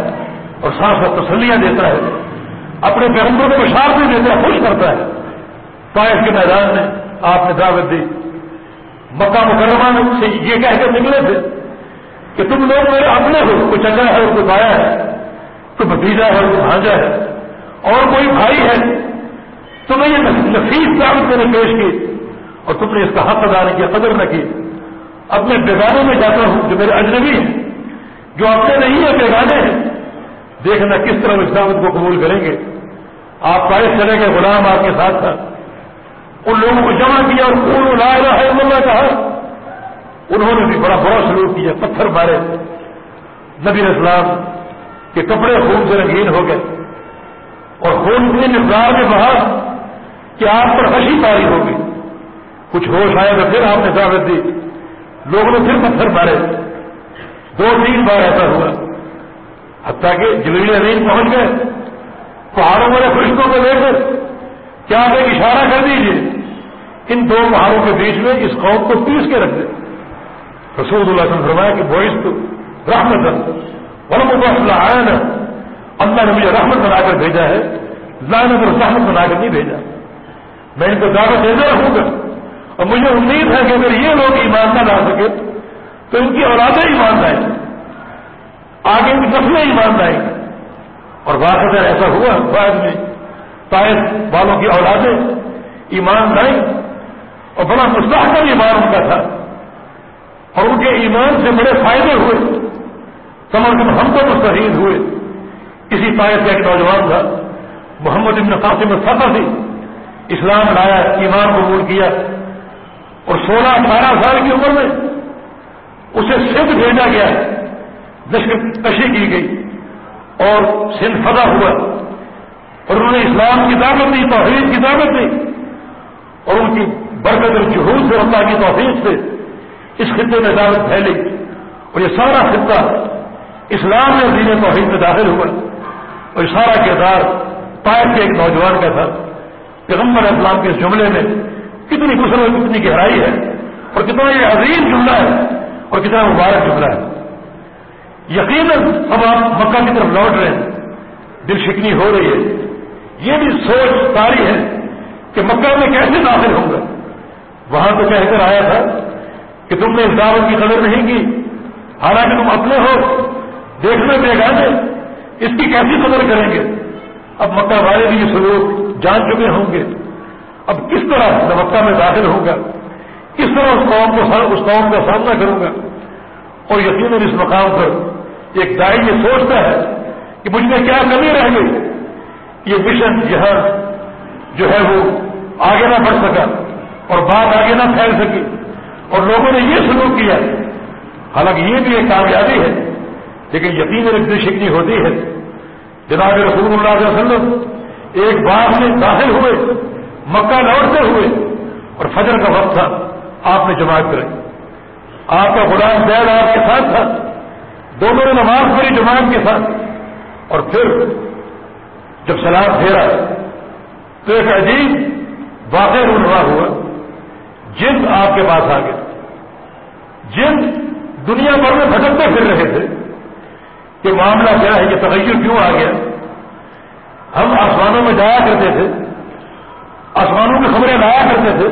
اور ساتھ ساتھ تسلیاں دیتا ہے، اپنے پیغمبر کو بشار بھی دیتا ہے، خوش کرتا ہے۔ پائش کے میدان میں آپ نے دعوت دی۔ مکہ مکرمہ سے یہ کہہ کر نکلے تھے کہ تم لوگ میرے اپنے ہو، کوئی چچا ہے اور کوئی بایا ہے، کوئی بھتیجا ہے، کوئی بھانجا ہے، اور کوئی بھائی ہے۔ تمہیں یہ نفیس دعوت میں نے پیش کی اور تم نے اس کا حق ادا نہیں کیا، قدر نہ کی۔ اب میں بیگانوں میں جاتا ہوں، جو میرے اجنبی ہیں، جو اپنے نہیں ہیں، بیگانے ہیں۔ دیکھنا کس طرح اس دعوت کو قبول کریں گے۔ آپ پائے چلے گئے، غلام آپ کے ساتھ تھا۔ ان لوگوں کو جمع کیا اور پورا لا رہا ہے کہا۔ انہوں نے بھی بڑا برا سلوک کیا، پتھر مارے۔ نبی اسلام کے کپڑے خون سے رنگین ہو گئے۔ اور خون اتنی مقدار میں بہا کہ آپ پر ہنسی پاری ہوگی کچھ ہوش آئے تو پھر آپ نے دعوت دی۔ لوگوں نے پھر پتھر مارے۔ دو تین بار ایسا ہوا۔ حتیٰ کہ جبریل امین پہنچ گئے۔ پہاڑوں والے فرشتوں کو لے کر کیا ایک اشارہ کر دیجیے ان دو پہاڑوں کے بیچ میں اس قوم کو پیس کے رکھ دیں رسول اللہ وسلم فرمایا کہ بوئس تو رحمت اللہ آیا نا اللہ نے مجھے رحمت بنا کر بھیجا ہے۔ لانت اور رحمت بنا کر نہیں بھیجا۔ میں ان کو دعوت دیتا رہوں گا۔ اور مجھے امید ہے کہ اگر یہ لوگ ایمان نہ لا سکے تو ان کی اولادیں ایمان لائیں، آگے ان کی نسلیں ایمان لائیں۔ اور واقع ایسا ہوا بعد میں، طائف والوں کی اولادیں ایمان لائیں اور بڑا مستحکم ایمان ان کا تھا۔ اور ان کے ایمان سے بڑے فائدے ہوئے۔ کم از کم ہم کو مستحید ہوئے۔ کسی طائف کا ایک نوجوان تھا، محمد ابن قاسم الفا تھی اسلام لایا، ایمان قبول کیا۔ اور سولہ اٹھارہ سال کی عمر میں اسے سندھ بھیجا گیا لشکر کشی کی گئی اور سندھ فضا ہوا۔ اور انہوں نے اسلام کی دعوت دی، توحید کی دعوت دی۔ اور ان کی برکت اور جہود سے اللہ کی توفیق سے اس خطے میں دعوت پھیلی۔ اور یہ سارا خطہ اسلام میں دین توحید میں داخل ہوا۔ اور یہ سارا کردار پائپ کے ایک نوجوان کا تھا۔ پیغمبر اسلام کے اس جملے میں کتنی گسل اور کتنی گہرائی ہے، اور کتنا یہ عظیم جملہ ہے، اور کتنا مبارک جملہ ہے۔ یقیناً اب آپ مکہ کی طرف لوٹ رہے ہیں، دل شکنی ہو رہی ہے۔ یہ بھی سوچ ساری ہے کہ مکہ میں کیسے داخل ہوں گا۔ وہاں تو کہہ کر آیا تھا کہ تم نے اس دعوت کی قدر نہیں کی، حالانکہ تم اپنے ہو دیکھنے دے گا اس کی کیسی قدر کریں گے۔ اب مکہ والے بھی یہ سلوک جان چکے ہوں گے۔ اب کس طرح میں میں داخل ہوں گا؟ کس طرح اس قوم کو اس قوم کا سامنا کروں گا؟ اور یقیناً اس مقام پر ایک دائی یہ سوچتا ہے کہ مجھ میں کیا کمی رہ گئی؟ یہ مشن یہاں جو ہے وہ آگے نہ بڑھ سکا اور بات آگے نہ پھیل سکی۔ اور لوگوں نے یہ سلوک کیا۔ حالانکہ یہ بھی ایک کامیابی ہے، لیکن یقین ایک شکنی ہوتی ہے۔ جناب رسول اللہ علیہ وسلم ایک باغ میں داخل ہوئے۔ مکہ لوٹتے ہوئے اور فجر کا وقت تھا، آپ نے جماعت کرائی۔ آپ کا غلام زید آپ کے ساتھ تھا دونوں نے نماز پڑھی جماعت کے ساتھ۔ اور پھر جب سلام پھیرا تو ایک عجیب واقع رونما ہوا۔ جن آپ کے پاس آ گئے۔ جن دنیا بھر میں بھٹکتے پھر رہے تھے کہ معاملہ کیا ہے، یہ تغیر کیوں آ گیا؟ ہم آسمانوں میں جایا کرتے تھے۔ آسمانوں کی خبریں لایا کرتے تھے۔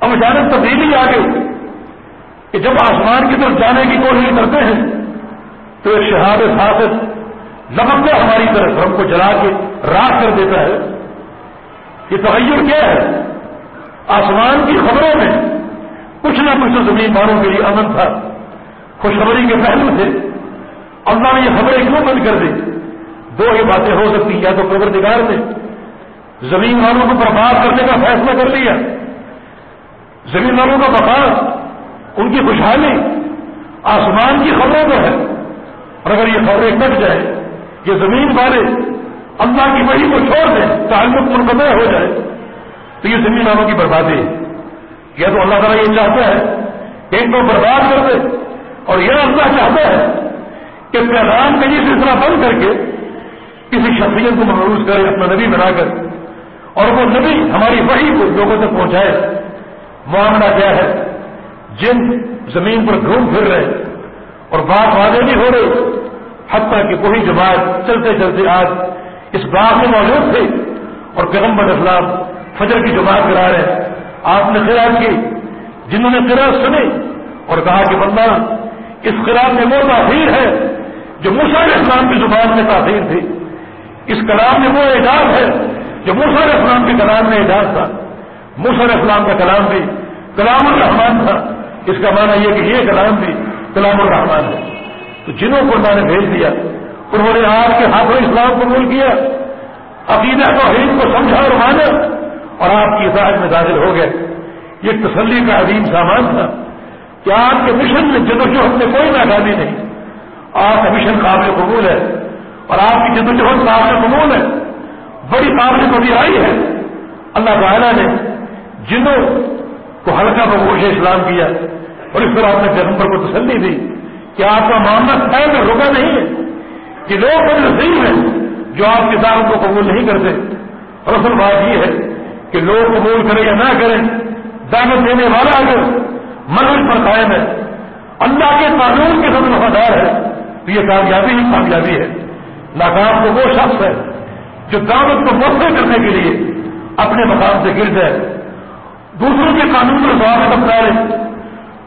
اب اچانک تبدیلی آ گئی کہ جب آسمان کی طرف جانے کی کوشش کرتے ہیں تو ایک شہاد خاصت لمکتا ہماری طرف ہم کو جلا کے راک کر دیتا ہے۔ یہ تغیر کیا ہے؟ آسمان کی خبروں میں کچھ نہ کچھ زمین داروں کے لیے امن تھا۔ خوشخبری کے پہلو تھے۔ اللہ نے یہ خبریں کیوں بند کر دی؟ دو ہی باتیں ہو سکتی یا تو قبر دگار نے زمین والوں کو برباد کرنے کا فیصلہ کر لیا۔ زمین والوں کا مقام ان کی خوشحالی، آسمان کی خبروں میں ہے۔ اور اگر یہ خبریں کٹ جائیں، یہ زمین والے اللہ کی وحی کو چھوڑ دیں، تعلق منقطع ہو جائے، تو یہ زمین والوں کی بربادی ہے۔ یا تو اللہ تعالیٰ یہ چاہتا ہے کہ ان کو برباد کر دے۔ اور یہ اللہ چاہتا ہے کہ پیغام کا یہ سلسلہ بند کر کے کسی شخصیت کو محروض کرے، اپنا نبی بنا کر۔ اور وہ نبی ہماری وحی کو لوگوں تک پہنچائے۔ معاملہ کیا ہے؟ جن زمین پر گھوم پھر رہے اور بات واضح بھی ہو رہے حتیٰ کہ کوئی جماعت چلتے چلتے آج اس باغ میں موجود تھے اور پیغمبر اسلام فجر کی جماعت کرا رہے آپ نے خیال کی، جنہوں نے قرآن سنی اور کہا کہ بندہ، اس خلاف میں وہ تاثیر ہے جو مسر اسلام کی زبان میں تاثیر تھی۔ اس کلام میں وہ اعجاز ہے جو مسر اسلام کے کلام میں اعجاز تھا مسر اسلام کا کلام بھی کلام الرحمان تھا۔ اس کا معنی یہ کہ یہ کلام بھی کلام الرحمان ہے۔ تو جنہوں کو اللہ نے بھیج دیا، انہوں نے آپ کے ہاتھوں اسلام قبول کیا، عقیدہ توحید کو سمجھا اور مانا اور آپ کی اطاعت میں داخل ہو گئے۔ یہ تسلی کا عظیم سامان تھا کہ آپ کے مشن میں جدوجہد میں کوئی ناکامی نہیں۔ آپ کا مشن قابل قبول ہے اور آپ کی جدوجہد قابل قبول ہے۔ بڑی قابل پذیرائی ہے۔ اللہ تعالیٰ نے جنوں کو ہلکا بگوش اسلام کیا اور اس طرح اپنے پیغمبر کو تسلی دی کہ آپ کا معاملہ خیر میں رکا نہیں ہے کہ لوگ بڑے نصیب ہیں جو آپ کی دعوت کو قبول نہیں کرتے۔ اور اصل بات یہ ہے کہ لوگ قبول کریں یا نہ کریں، دعوت دینے والا اگر منزل پر قائم ہے، اللہ کے قانون کے سب وفادار ہے، تو یہ کامیابی ہی کامیابی ہے۔ ناکام تو وہ شخص ہے جو دعوت کو موقع کرنے کے لیے اپنے مقام سے گر جائے دوسروں کے قانون پر ضوابط اپنا لے۔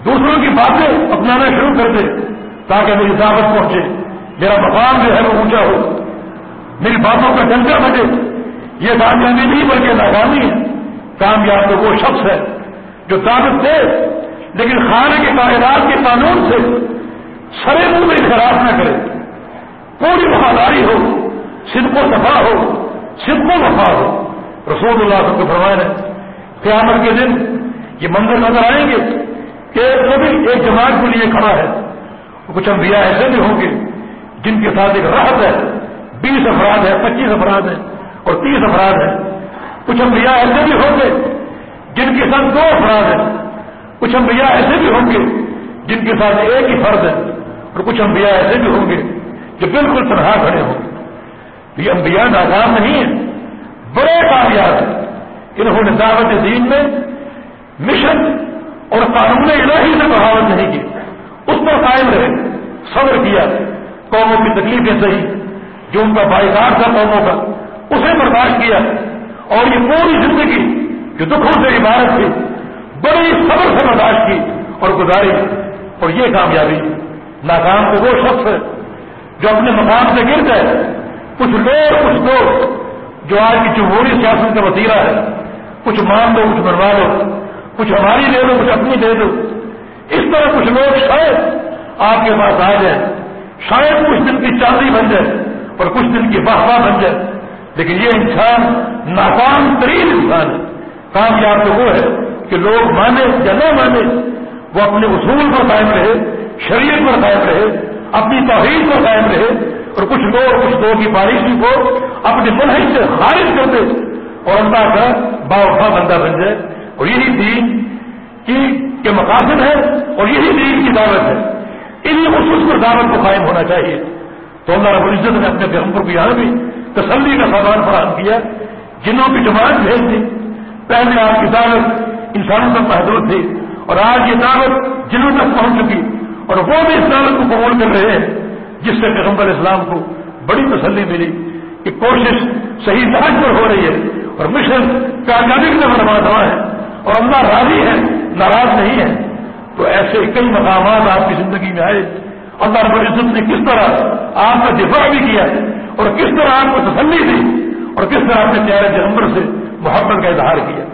دوسروں کی باتیں اپنانا شروع کر دے تاکہ میری دعوت پہنچے۔ میرا مقام جو ہے وہ اونچا ہو۔ میری باتوں کا ڈنڈا بجے یہ کامیابی نہیں بلکہ ناکامی ہے۔ کامیاب تو وہ شخص ہے جو دعوت دے، لیکن خانے کے کاغذات کے قانون سے سرے منہ میں خراب نہ کرے۔ پوری وفاداری ہو۔ صدق و صفا ہو، صدق و وفا ہو۔ رسول اللہ کو فرمائے ہے قیامت کے دن یہ منظر نظر آئیں گے کہ بھی ایک جماعت کے لیے کھڑا ہے۔ کچھ انبیاء ایسے بھی ہوں گے جن کے ساتھ ایک راحت ہے، بیس افراد ہے، پچیس افراد ہیں اور تیس افراد ہیں۔ کچھ انبیاء ایسے بھی ہوں گے جن کے ساتھ دو افراد ہیں۔ کچھ انبیاء ایسے بھی ہوں گے جن کے ساتھ ایک ہی فرد ہے۔ اور کچھ انبیاء ایسے بھی ہوں گے جو بالکل تنہا کھڑے ہوں۔ گے یہ انبیاء ناکام نہیں ہیں۔ بڑے کامیاب ہیں۔ انہوں نے دعوت دین میں مشن اور قانون الہی سے بغاوت نہیں کی۔ اس پر قائم رہے۔ صبر کیا۔ قوموں کی تکلیفیں صحیح۔ جو ان کا بائیکار تھا قوموں کا اسے برداشت کیا۔ اور یہ پوری زندگی جو دکھوں سے عبارت تھی، بڑی صبر سے برداشت کی اور گزاری۔ اور یہ کامیابی ناکام تو وہ شخص ہے جو اپنے مقام سے گر گئے کچھ لوگ کچھ لوگ جو آج کی جمہوری سیاست کا وسیلہ ہے کچھ مان دو کچھ مروا دو کچھ ہماری دے دو کچھ اپنی دے دو اس طرح کچھ لوگ شاید آپ کے پاس آ جائیں، شاید کچھ دن کی چاندی بن جائے اور کچھ دن کی واہ بن جائے۔ لیکن یہ انسان ناکام ترین انسان ہے۔ کامیاب تو وہ ہے کہ لوگ مانے یا نہ مانے، وہ اپنے اصول پر قائم رہے، شریعت پر قائم رہے اپنی توحید پر قائم رہے اور کچھ لوگ کچھ لوگوں کی بارشی کو اپنے منہج سے خارج کر دے اور اللہ کا باوفا بندہ بن جائے۔ اور یہی دین کی کے مقاصد ہے اور یہی دین کی دعوت ہے۔ انہیں خصوص پر دعوت کو قائم ہونا چاہیے۔ تو اللہ رب العزت نے اپنے پیغمبر کو یہاں بھی تسلی کا سامان فراہم کیا۔ جنہوں کی جماعت بھیج دی۔ پہلے آپ کی دعوت انسانوں تک محدود تھی اور آج یہ دعوت جنہوں تک پہنچ چکی اور وہ بھی اس دعوت کو قبول کر رہے ہیں، جس سے پیغمبر اسلام کو بڑی تسلی ملی۔ کہ کوشش صحیح سمجھ پر ہو رہی ہے اور مشن کامیابی کا بڑا ہوا ہے۔ اور اللہ راضی ہے، ناراض نہیں ہے۔ تو ایسے کئی مقامات آپ کی زندگی میں آئے۔ اللہ رب العزت نے کس طرح آپ کا دفاع بھی کیا اور کس طرح آپ کو تسلی دی اور کس طرح آپ نے پیارے جنمبر سے محبت کا اظہار کیا۔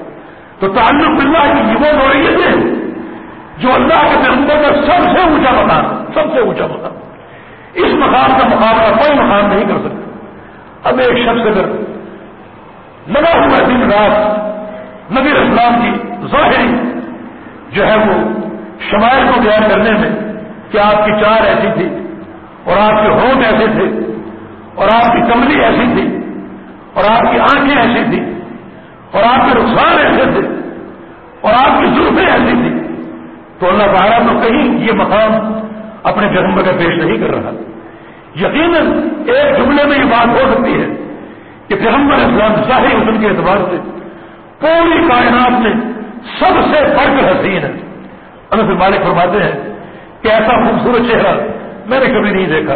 تو تعلق اللہ کی وہ نوعیت ہے جو اللہ کے پیغمبر کا سب سے اونچا مقام، سب سے اونچا مقام۔ اس مقام کا مقابلہ کوئی مقام نہیں کر سکتا۔ اب ایک شخص اگر لگا ہوا دن رات نبی اسلام کی ظاہری جو ہے وہ شمائل کو بیان کرنے میں کہ آپ کی چار ایسی تھی اور آپ کے ہونٹ ایسے تھے اور آپ کی کملی ایسی تھی اور آپ کی آنکھیں ایسی تھی اور آپ کے رخسان ایسے تھے اور آپ کی ضرورتیں ایسی تھی تو اللہ تعالیٰ تو کہیں یہ مقام اپنے جنم کا پیش نہیں کر رہا۔ یقیناً ایک جملے میں یہ بات ہو سکتی ہے کہ پیغمبر اسلام ظاہر حسن کے اعتبار سے پوری کائنات میں سب سے بڑھ کر حسین ہے۔ انس مالک فرماتے ہیں کہ ایسا خوبصورت چہرہ میں نے کبھی نہیں دیکھا۔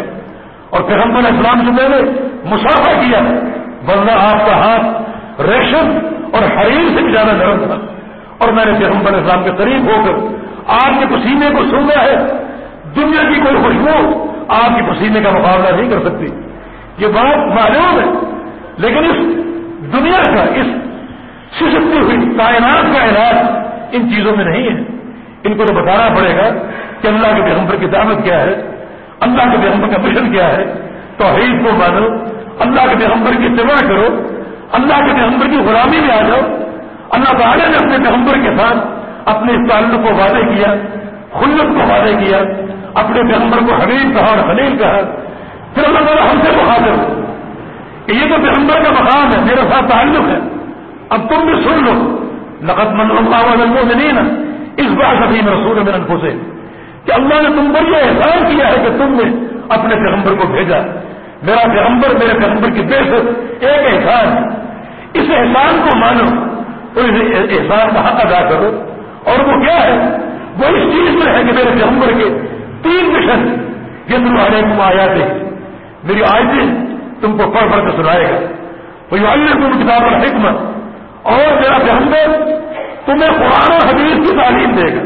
اور پیغمبر اسلام سے میں نے مسافہ کیا، ورنہ آپ کا ہاتھ ریشم اور حریر سے بھی زیادہ نرم تھا۔ اور میں نے پیغمبر اسلام کے قریب ہو کر آپ کے پسینے کو سونا ہے۔ دنیا کی کوئی خوشبو آپ کے پسینے کا مقابلہ نہیں کر سکتی۔ یہ بات معلوم ہے۔ لیکن اس دنیا کا، اس سسکتی ہوئی کائنات کا علاج ان چیزوں میں نہیں ہے۔ ان کو تو بتانا پڑے گا کہ اللہ کے پیغمبر کی دعوت کیا ہے۔ اللہ کے پیغمبر کا مشن کیا ہے۔ توحید کو مانو۔ اللہ کے پیغمبر کی اتباع کرو۔ اللہ کے پیغمبر کی غلامی میں آ جاؤ۔ اللہ تعالیٰ نے اپنے پیغمبر کے ساتھ اپنے اس تعلق کو وعدے کیا خلت کو وعدے کیا، اپنے پیغمبر کو حبیب کہا اور خلیل کہا۔ پھر اللہ تعالیٰ ہم سے بہادر کہ یہ تو پیغمبر کا مقام ہے، میرے ساتھ تعلق ہے۔ اب تم بھی سن لو لقت من اللہ نہیں نا اس بات ابھی رسول میرے سے کہ اللہ نے تم پر یہ احسان کیا ہے کہ تم نے اپنے پیغمبر کو بھیجا۔ میرا پیغمبر، میرے پیغمبر کی بے ایک احسان اس احسان کو مانو، تو اس احسان کا حق ادا کرو۔ اور وہ کیا ہے؟ وہ اس چیز میں ہے کہ میرے پیغمبر کے تین مشن یہ تمہارے کو آیا تھے میری آیتیں تم کو پڑھ پڑھ کے سنائے گا۔ وہ اللہ تم کتاب اور حکمت اور میرا پیغمبر تمہیں قرآن و حدیث کی تعلیم دے گا۔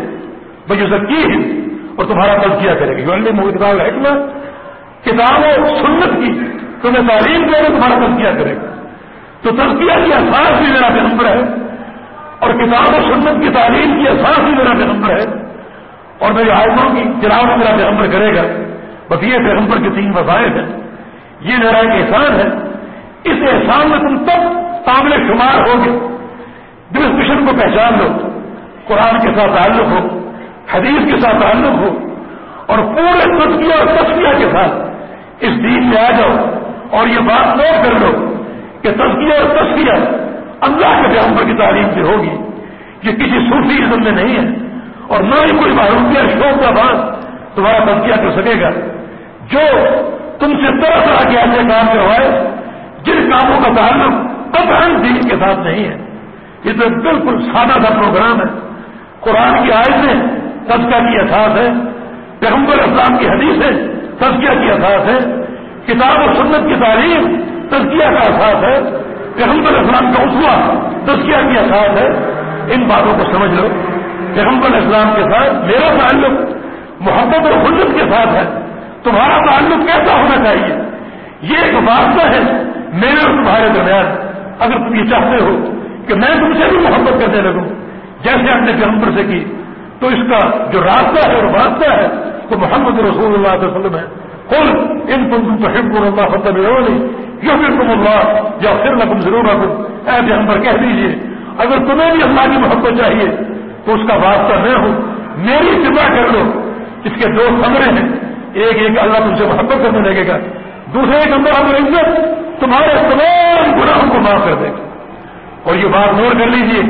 بھائی اسے کی ہے اور تمہارا تجزیہ کرے گا۔ یو کتاب حکمت کتاب و سنت کی تمہیں تعلیم دے گا، تمہارا تجزیہ کرے گا۔ تو تجزیہ کی احساس بھی میرا کتاب و سنت کی تعلیم کی احساس بھی میرا پیغمبر ہے اور میری آیتوں کی گراوٹ میرا پیغمبر کرے گا۔ بس یہ پیغمبر کے تین وسائل ہیں۔ یہ میرا ایک احسان ہے۔ اس احسان میں تم تب قابل شمار ہوگے۔ جب اس مشن کو پہچان لو۔ قرآن کے ساتھ تعلق ہو۔ حدیث کے ساتھ تعلق ہو۔ اور پورے تسکیہ اور تسکیہ کے ساتھ اس دین میں آ جاؤ۔ اور یہ بات نوٹ کر لو کہ تسکیہ اور تسکیہ اللہ کے پیغمبر کی تعلیم سے ہوگی۔ یہ کسی صوفی عزم میں نہیں ہے اور نہ ہی کوئی معروفیہ شوق کا بات تمہارا تجزیہ کر سکے گا۔ جو تم سے طرح طرح کے ایسے کام کروائے جن کاموں کا تعلق قطعا دین کے ساتھ نہیں ہے، یہ تو بالکل سادہ سا پروگرام ہے۔ قرآن کی آیتیں تذکہ کی احساس ہے پیغمبر اسلام کی حدیث ہے تذکیہ کی احساس ہے کتاب و سنت کی تعلیم تزکیہ کا احساس ہے۔ پیغمبر اسلام کا اسوا تذکیہ کی احساس ہے۔ ان باتوں کو سمجھ لو پیغمبر اسلام کے ساتھ میرا تعلق محبت اور حجت کے ساتھ ہے، تمہارا تعلق کیسا ہونا چاہیے؟ یہ ایک واسطہ ہے میرے اور تمہارے درمیان۔ اگر تم یہ چاہتے ہو کہ میں تم سے بھی محبت کرنے لگوں، جیسے اپنے پیغمبر سے کی، تو اس کا جو راستہ ہے اور واسطہ ہے، وہ محمد رسول اللہ علیہ وسلم ہے۔ کل ان تم تو حب اللہ فتح یہ پھر تم اللہ یا پھر نہ تم ضرور اے پیغمبر، کہہ دیجیے اگر تمہیں بھی اللہ کی محبت چاہیے تو اس کا واسطہ میں ہوں، میری اتباع کر لو۔ اس کے دو کمرے ہیں۔ ایک ایک اللہ تم سے محبت کرنے لگے گا۔ دوسرے کمرہ ہم عزت تمہارے تمام گناہوں کو معاف کر دے گا۔ اور یہ بات نوٹ کر لیجیے،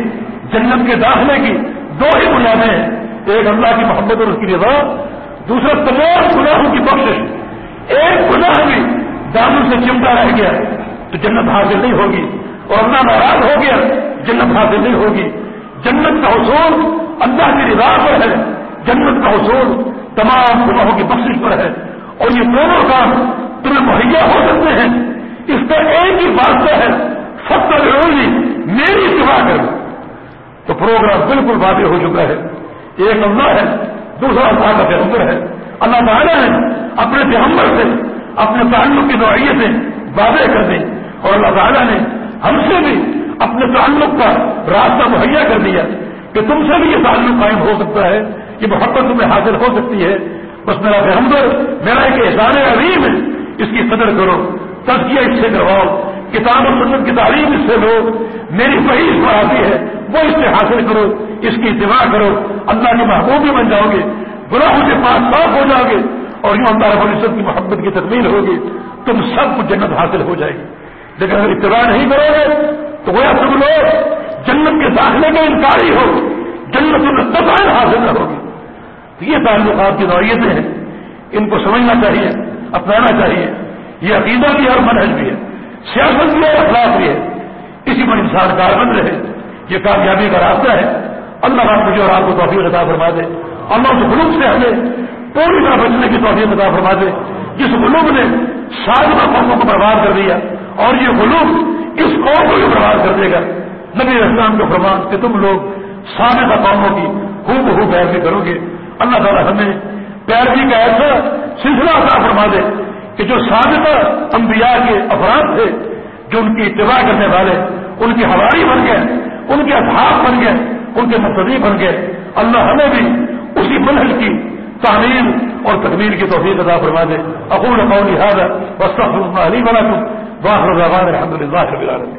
جنت کے داخلے کی دو ہی بنیادیں ہیں۔ ایک اللہ کی محبت اور اس کی رضا، دوسرا تمام گناہوں کی بخش ایک گناہ بھی دانوں سے چمٹا رہ گیا تو جنت حاصل نہیں ہوگی اور اللہ ناراض ہو گیا جنت حاصل نہیں ہوگی۔ جنت کا حصول اللہ کی رضا پر ہے۔ جنت کا حصول تمام گناہوں کی بخش پر ہے۔ اور یہ دونوں کام تمہیں مہیا ہو سکتے ہیں۔ اس کا ایک ہی واسطہ ہے۔ سب کا ضروری میری سوا کر۔ تو پروگرام بالکل واضح ہو چکا ہے۔ ایک اللہ ہے، دوسرا اللہ کا پیغمبر ہے۔ اللہ تعالیٰ ہے اپنے پیغمبر سے، اپنے تعلق کی نوعیت سے واضح کر دیں اور اللہ تعالیٰ نے ہم سے بھی اپنے تعلق کا راستہ مہیا کر دیا کہ تم سے بھی یہ تعلق قائم ہو سکتا ہے یہ محبت تمہیں حاصل ہو سکتی ہے۔ بس میرا پیغمبر میرا ایک احسان عظیم ہے۔ اس کی قدر کرو تجزیہ اس سے کرواؤ۔ کتاب و سنت کی تعلیم اس سے لو۔ میری وہی اس پر آتی ہے، وہ اس سے حاصل کرو۔ اس کی اتباع کرو۔ اللہ کے محبوب بھی بن جاؤ گے، گناہوں سے پاس صاف ہو جاؤ گے اور یوں اللہ رب العزت کی محبت کی تکمیل ہوگی۔ تم سب کو جنت حاصل ہو جائے گی۔ لیکن اگر اتباع نہیں کرو گے تو وہ تم لوگ جنت کے داخلے میں انکاری ہو، جنت میں حاصل نہ ہوگی۔ تو یہ تعلقات کی نوعیتیں ہیں۔ ان کو سمجھنا چاہیے، اپنانا چاہیے۔ یہ عقیدہ بھی اور منحج بھی ہے۔ سیاست بھی اور اخلاق بھی ہے۔ کسی پر انسان کاربند رہے۔ یہ کامیابی کا راستہ ہے۔ اللہ رات مجھے اور آپ کو توفیق عطا فرما دے۔ اللہ اس غلوب سے ہمیں پوری طرح بچنے کی توفیق عطا فرما دے۔ جس غلوب نے سازمہ قوموں کو برباد کر دیا اور یہ غلوب اس قوم کو بھی برباد کر دے گا؟ نبی اسلام کو فرمان کہ تم لوگ سابقہ قوموں کی خوب خوب پیروی کرو گے، اللہ تعالیٰ ہمیں پیروی کا ایسا سلسلہ عطا فرما دے کہ جو سابقہ انبیاء کے افراد تھے، جو ان کی اتباع کرنے والے، ان کی ہواری بن گئے، ان کے اصحاب بن گئے، ان کے مقتدی بن گئے، اللہ ہمیں بھی اسی منحل کی تعمیر اور تکمیل کی توفیق ادا فرما دے۔ اقول قولی هذا واستغفر الله لي ولكم واخر دعوانا الحمد لله رب العالمين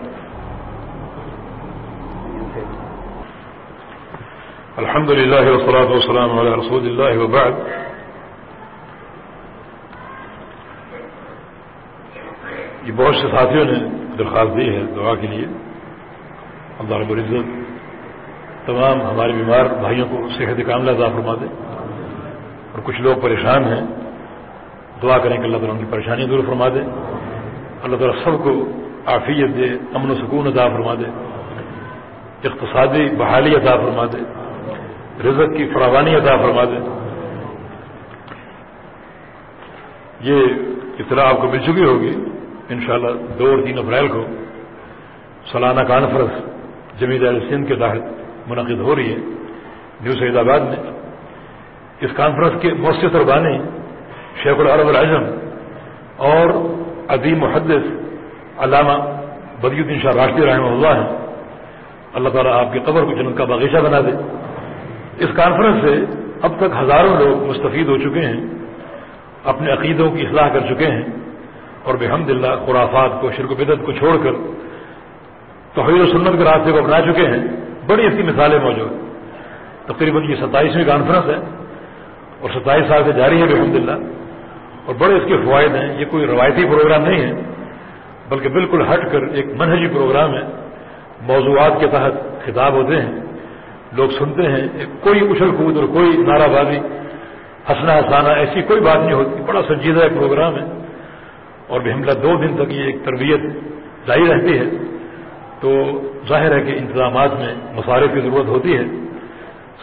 الحمد لله والصلاة والسلام على رسول الله وبعد یہ بہت سے ساتھیوں نے درخواست دی ہے دعا کے لیے۔ اللہ رب العزت تمام ہمارے بیمار بھائیوں کو صحت کاملہ عطا فرما دے۔ اور کچھ لوگ پریشان ہیں، دعا کریں کہ اللہ تعالیٰ ان کی پریشانی دور فرما دے۔ اللہ تعالیٰ سب کو عافیت دے، امن و سکون عطا فرما دے، اقتصادی بحالی عطا فرما دے، رزق کی فراوانی عطا فرما دے۔ یہ اطلاع آپ کو مل چکی ہوگی، انشاءاللہ دو اور تین اپریل کو سالانہ کانفرنس جمید سندھ کے تحت منعقد ہو رہی ہے، نیو سعید آباد میں۔ اس کانفرنس کے مؤثر اربانی شیخ العرب العظم اور عظیم محدث علامہ بدی الدین شاہ راشدی رحمہ اللہ ہیں۔ اللہ تعالیٰ آپ کی قبر کو جنت کا باغیچہ بنا دے۔ اس کانفرنس سے اب تک ہزاروں لوگ مستفید ہو چکے ہیں، اپنے عقیدوں کی اصلاح کر چکے ہیں اور بحمد اللہ خرافات کو، شرک و بدت کو چھوڑ کر توحید و سنت کے راستے کو اپنا چکے ہیں۔ بڑی ایسی مثالیں موجود۔ تقریباً یہ ستائیسویں کانفرنس ہے اور ستائیس سال سے جاری ہے بحمد اللہ اور بڑے اس کے فوائد ہیں، یہ کوئی روایتی پروگرام نہیں ہے، بلکہ بالکل ہٹ کر ایک منہجی پروگرام ہے۔ موضوعات کے تحت خطاب ہوتے ہیں، لوگ سنتے ہیں کوئی اچھل کود اور کوئی نعرہ بازی ہنسنا ہنسانا ایسی کوئی بات نہیں ہوتی۔ بڑا سنجیدہ پروگرام ہے۔ اور بحملہ دو دن تک یہ ایک تربیت جاری رہتی ہے۔ تو ظاہر ہے کہ انتظامات میں مصارف کی ضرورت ہوتی ہے۔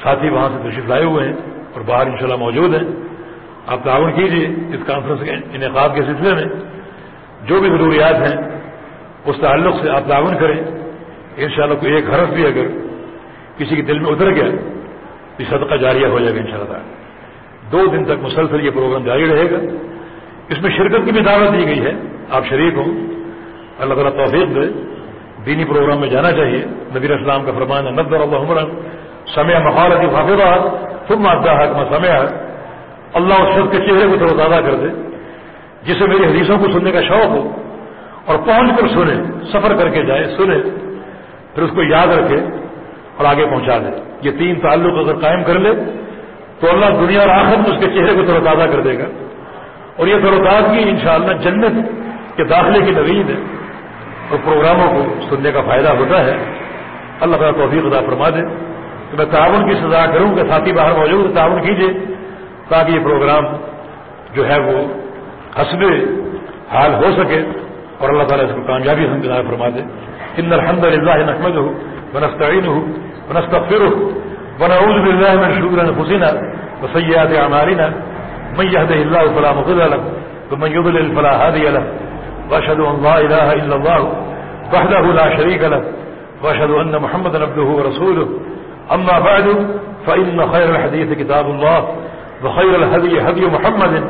ساتھی وہاں سے تشریف لائے ہوئے ہیں اور باہر انشاءاللہ موجود ہیں۔ آپ تعاون کیجیے اس کانفرنس کے انعقاد کے سلسلے میں، جو بھی ضروریات ہیں، اس تعلق سے آپ تعاون کریں۔ انشاءاللہ کوئی ایک حرف بھی اگر کسی کے دل میں اتر گیا تو صدقہ جاریہ ہو جائے گا انشاءاللہ۔ دو دن تک مسلسل یہ پروگرام جاری رہے گا۔ اس میں شرکت کی بھی دعوت دی گئی ہے۔ آپ شریک ہوں۔ اللہ تعالیٰ توفیق دے۔ دینی پروگرام میں جانا چاہیے۔ نبیر اسلام کا فرمان ہے ندر اللہ سمے مخالت فافرہ تم مادہ حق میں سمے اللہ اس شخص کے چہرے کو تھوڑا زیادہ کر دے، جسے میری حدیثوں کو سننے کا شوق ہو، اور پہنچ کر سنے، سفر کر کے جائے، سنے، پھر اس کو یاد رکھے اور آگے پہنچا دے۔ یہ تین تعلق اگر قائم کر لے، تو اللہ دنیا اور آخر میں اس کے چہرے کو تھوڑا تازہ کر دے گا۔ اور یہ تھوڑا تازگی ان شاء اللہ جنت کے داخلے کی نوید ہے۔ اور پروگراموں کو سننے کا فائدہ ہوتا ہے۔ اللہ تعالیٰ توفیق ادا فرما دے۔ تو میں تعاون کی سزا کروں کہ ساتھی باہر موجود تعاون کیجیے تاکہ یہ پروگرام جو ہے وہ حسب حال ہو سکے اور اللہ تعالیٰ اس کو کامیابی ہم دار فرما دے۔ ان الحمد للہ نحمد ہو ونستعینه ونستغفره ونعوذ بالله من شرور انفسنا وسيئات اعمالنا۔ من يهده الله فلا مضل له ومن يضلل فلا هادي له۔ واشهد ان لا اله الا الله وحده لا شريك له واشهد ان محمدا عبده ورسوله. اما بعد فان خير الحديث كتاب الله وخير الهدي هدي محمد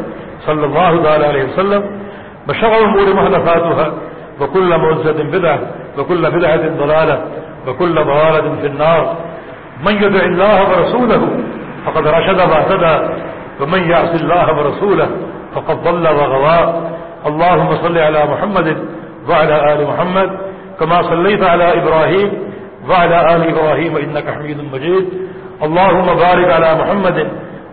صلى الله تعالى عليه وسلم بشر الامور محدثاتها، وكل محدثه بدعه وكل بدعه ضلاله وكل ضلالة في النار. من يدع الله ورسوله فقد رشد واهتدى ومن يعص الله ورسوله فقد ضل وغوى. اللهم صل على محمد وعلى آل محمد، كما صليت على إبراهيم وعلى آل إبراهيم، إنك حميد مجيد. اللهم بارك على محمد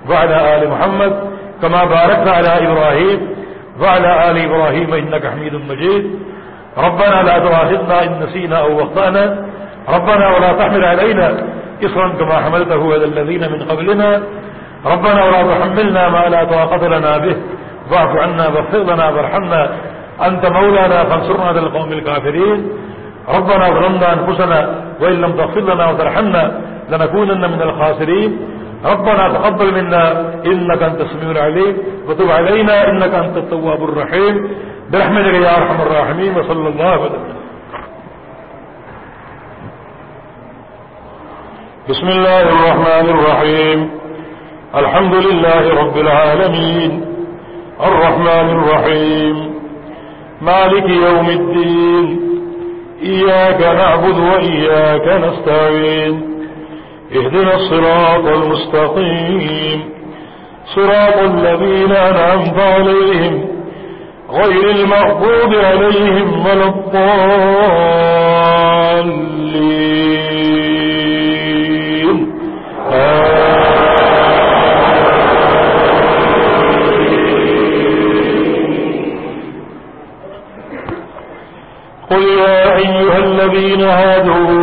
وعلى آل محمد كما باركت على إبراهيم وعلى آل إبراهيم إنك حميد مجيد. ربنا لا تواهدنا إن نسينا أو وقتنا ربنا ولا تحمل علينا إصرا كما حملته على الذين من قبلنا. ربنا ولا تحملنا ما لا طاقة لنا به. واعف عنا واغفر لنا وارحمنا. أنت مولانا فانصرنا على القوم الكافرين. ربنا ظلمنا أنفسنا وإن لم تغفر لنا وترحمنا لنكونن من الخاسرين. ربنا تقبل منا إنك أنت السميع العليم وتب علينا إنك أنت التواب الرحيم برحمتك يا أرحم الراحمين وصلى الله وسلم بسم الله الرحمن الرحيم. الحمد لله رب العالمين. الرحمن الرحيم. مالك يوم الدين. إياك نعبد وإياك نستعين. اهدنا الصراط المستقيم. صراط الذين أنعمت عليهم غير المغضوب عليهم ولا الضالين. قل يا أيها الذين هادوا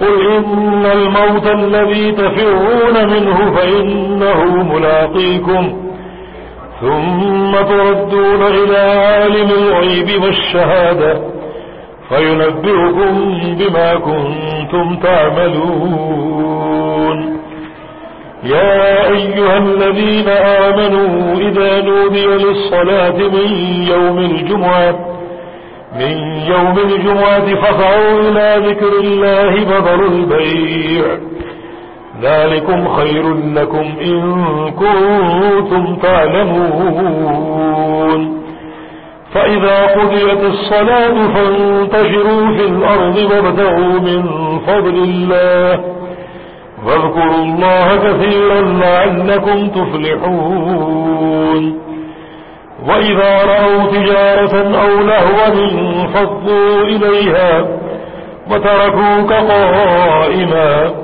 قل إن الموت الذي تفرون منه فإنه ملاقيكم ثم تردون إلى عالم الغيب والشهادة فينبئكم بما كنتم تعملون يا أيها الذين آمنوا إذا نودي للصلاة من يوم الجمعة من يوم الجمعة فقعوا إلى ذكر الله بضر البيع. ذلكم خير لكم إن كنتم تعلمون. فإذا قضيت الصلاة فانتشروا في الأرض وابتعوا من فضل الله. واذكروا الله كثيرا لعلكم تفلحون. وإذا رأوا تجارة أو لهوا فضوا إليها وتركوك قائما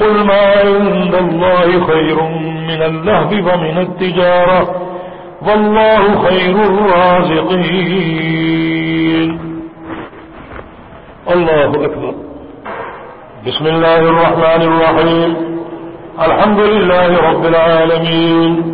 قل ما عند الله خير من اللهب ومن التجارة والله خير الرازقين الله أكبر بسم الله الرحمن الرحيم الحمد لله رب العالمين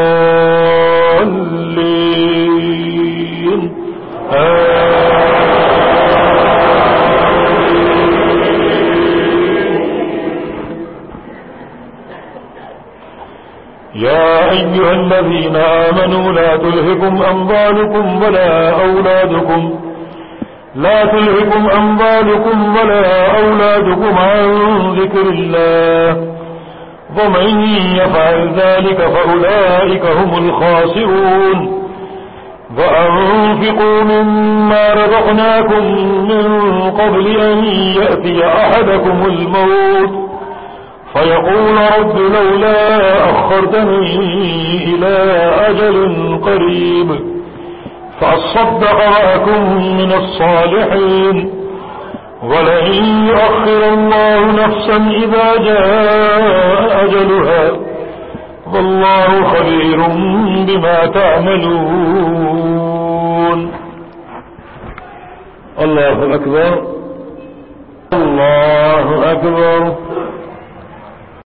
أيها الذين آمنوا لا تلهكم أموالكم ولا أولادكم لا تلهكم أموالكم ولا أولادكم عن ذكر الله ومن يفعل ذلك فأولئك هم الخاسرون وأنفقوا مما رزقناكم من قبل أن يأتي أحدكم الموت فيقول رب لولا أخرتني إلى أجل قريب فأصدق وأكن من الصالحين ولئن يؤخر الله نفسا إذا جاء أجلها والله خبير بما تعملون. الله أكبر. الله أكبر.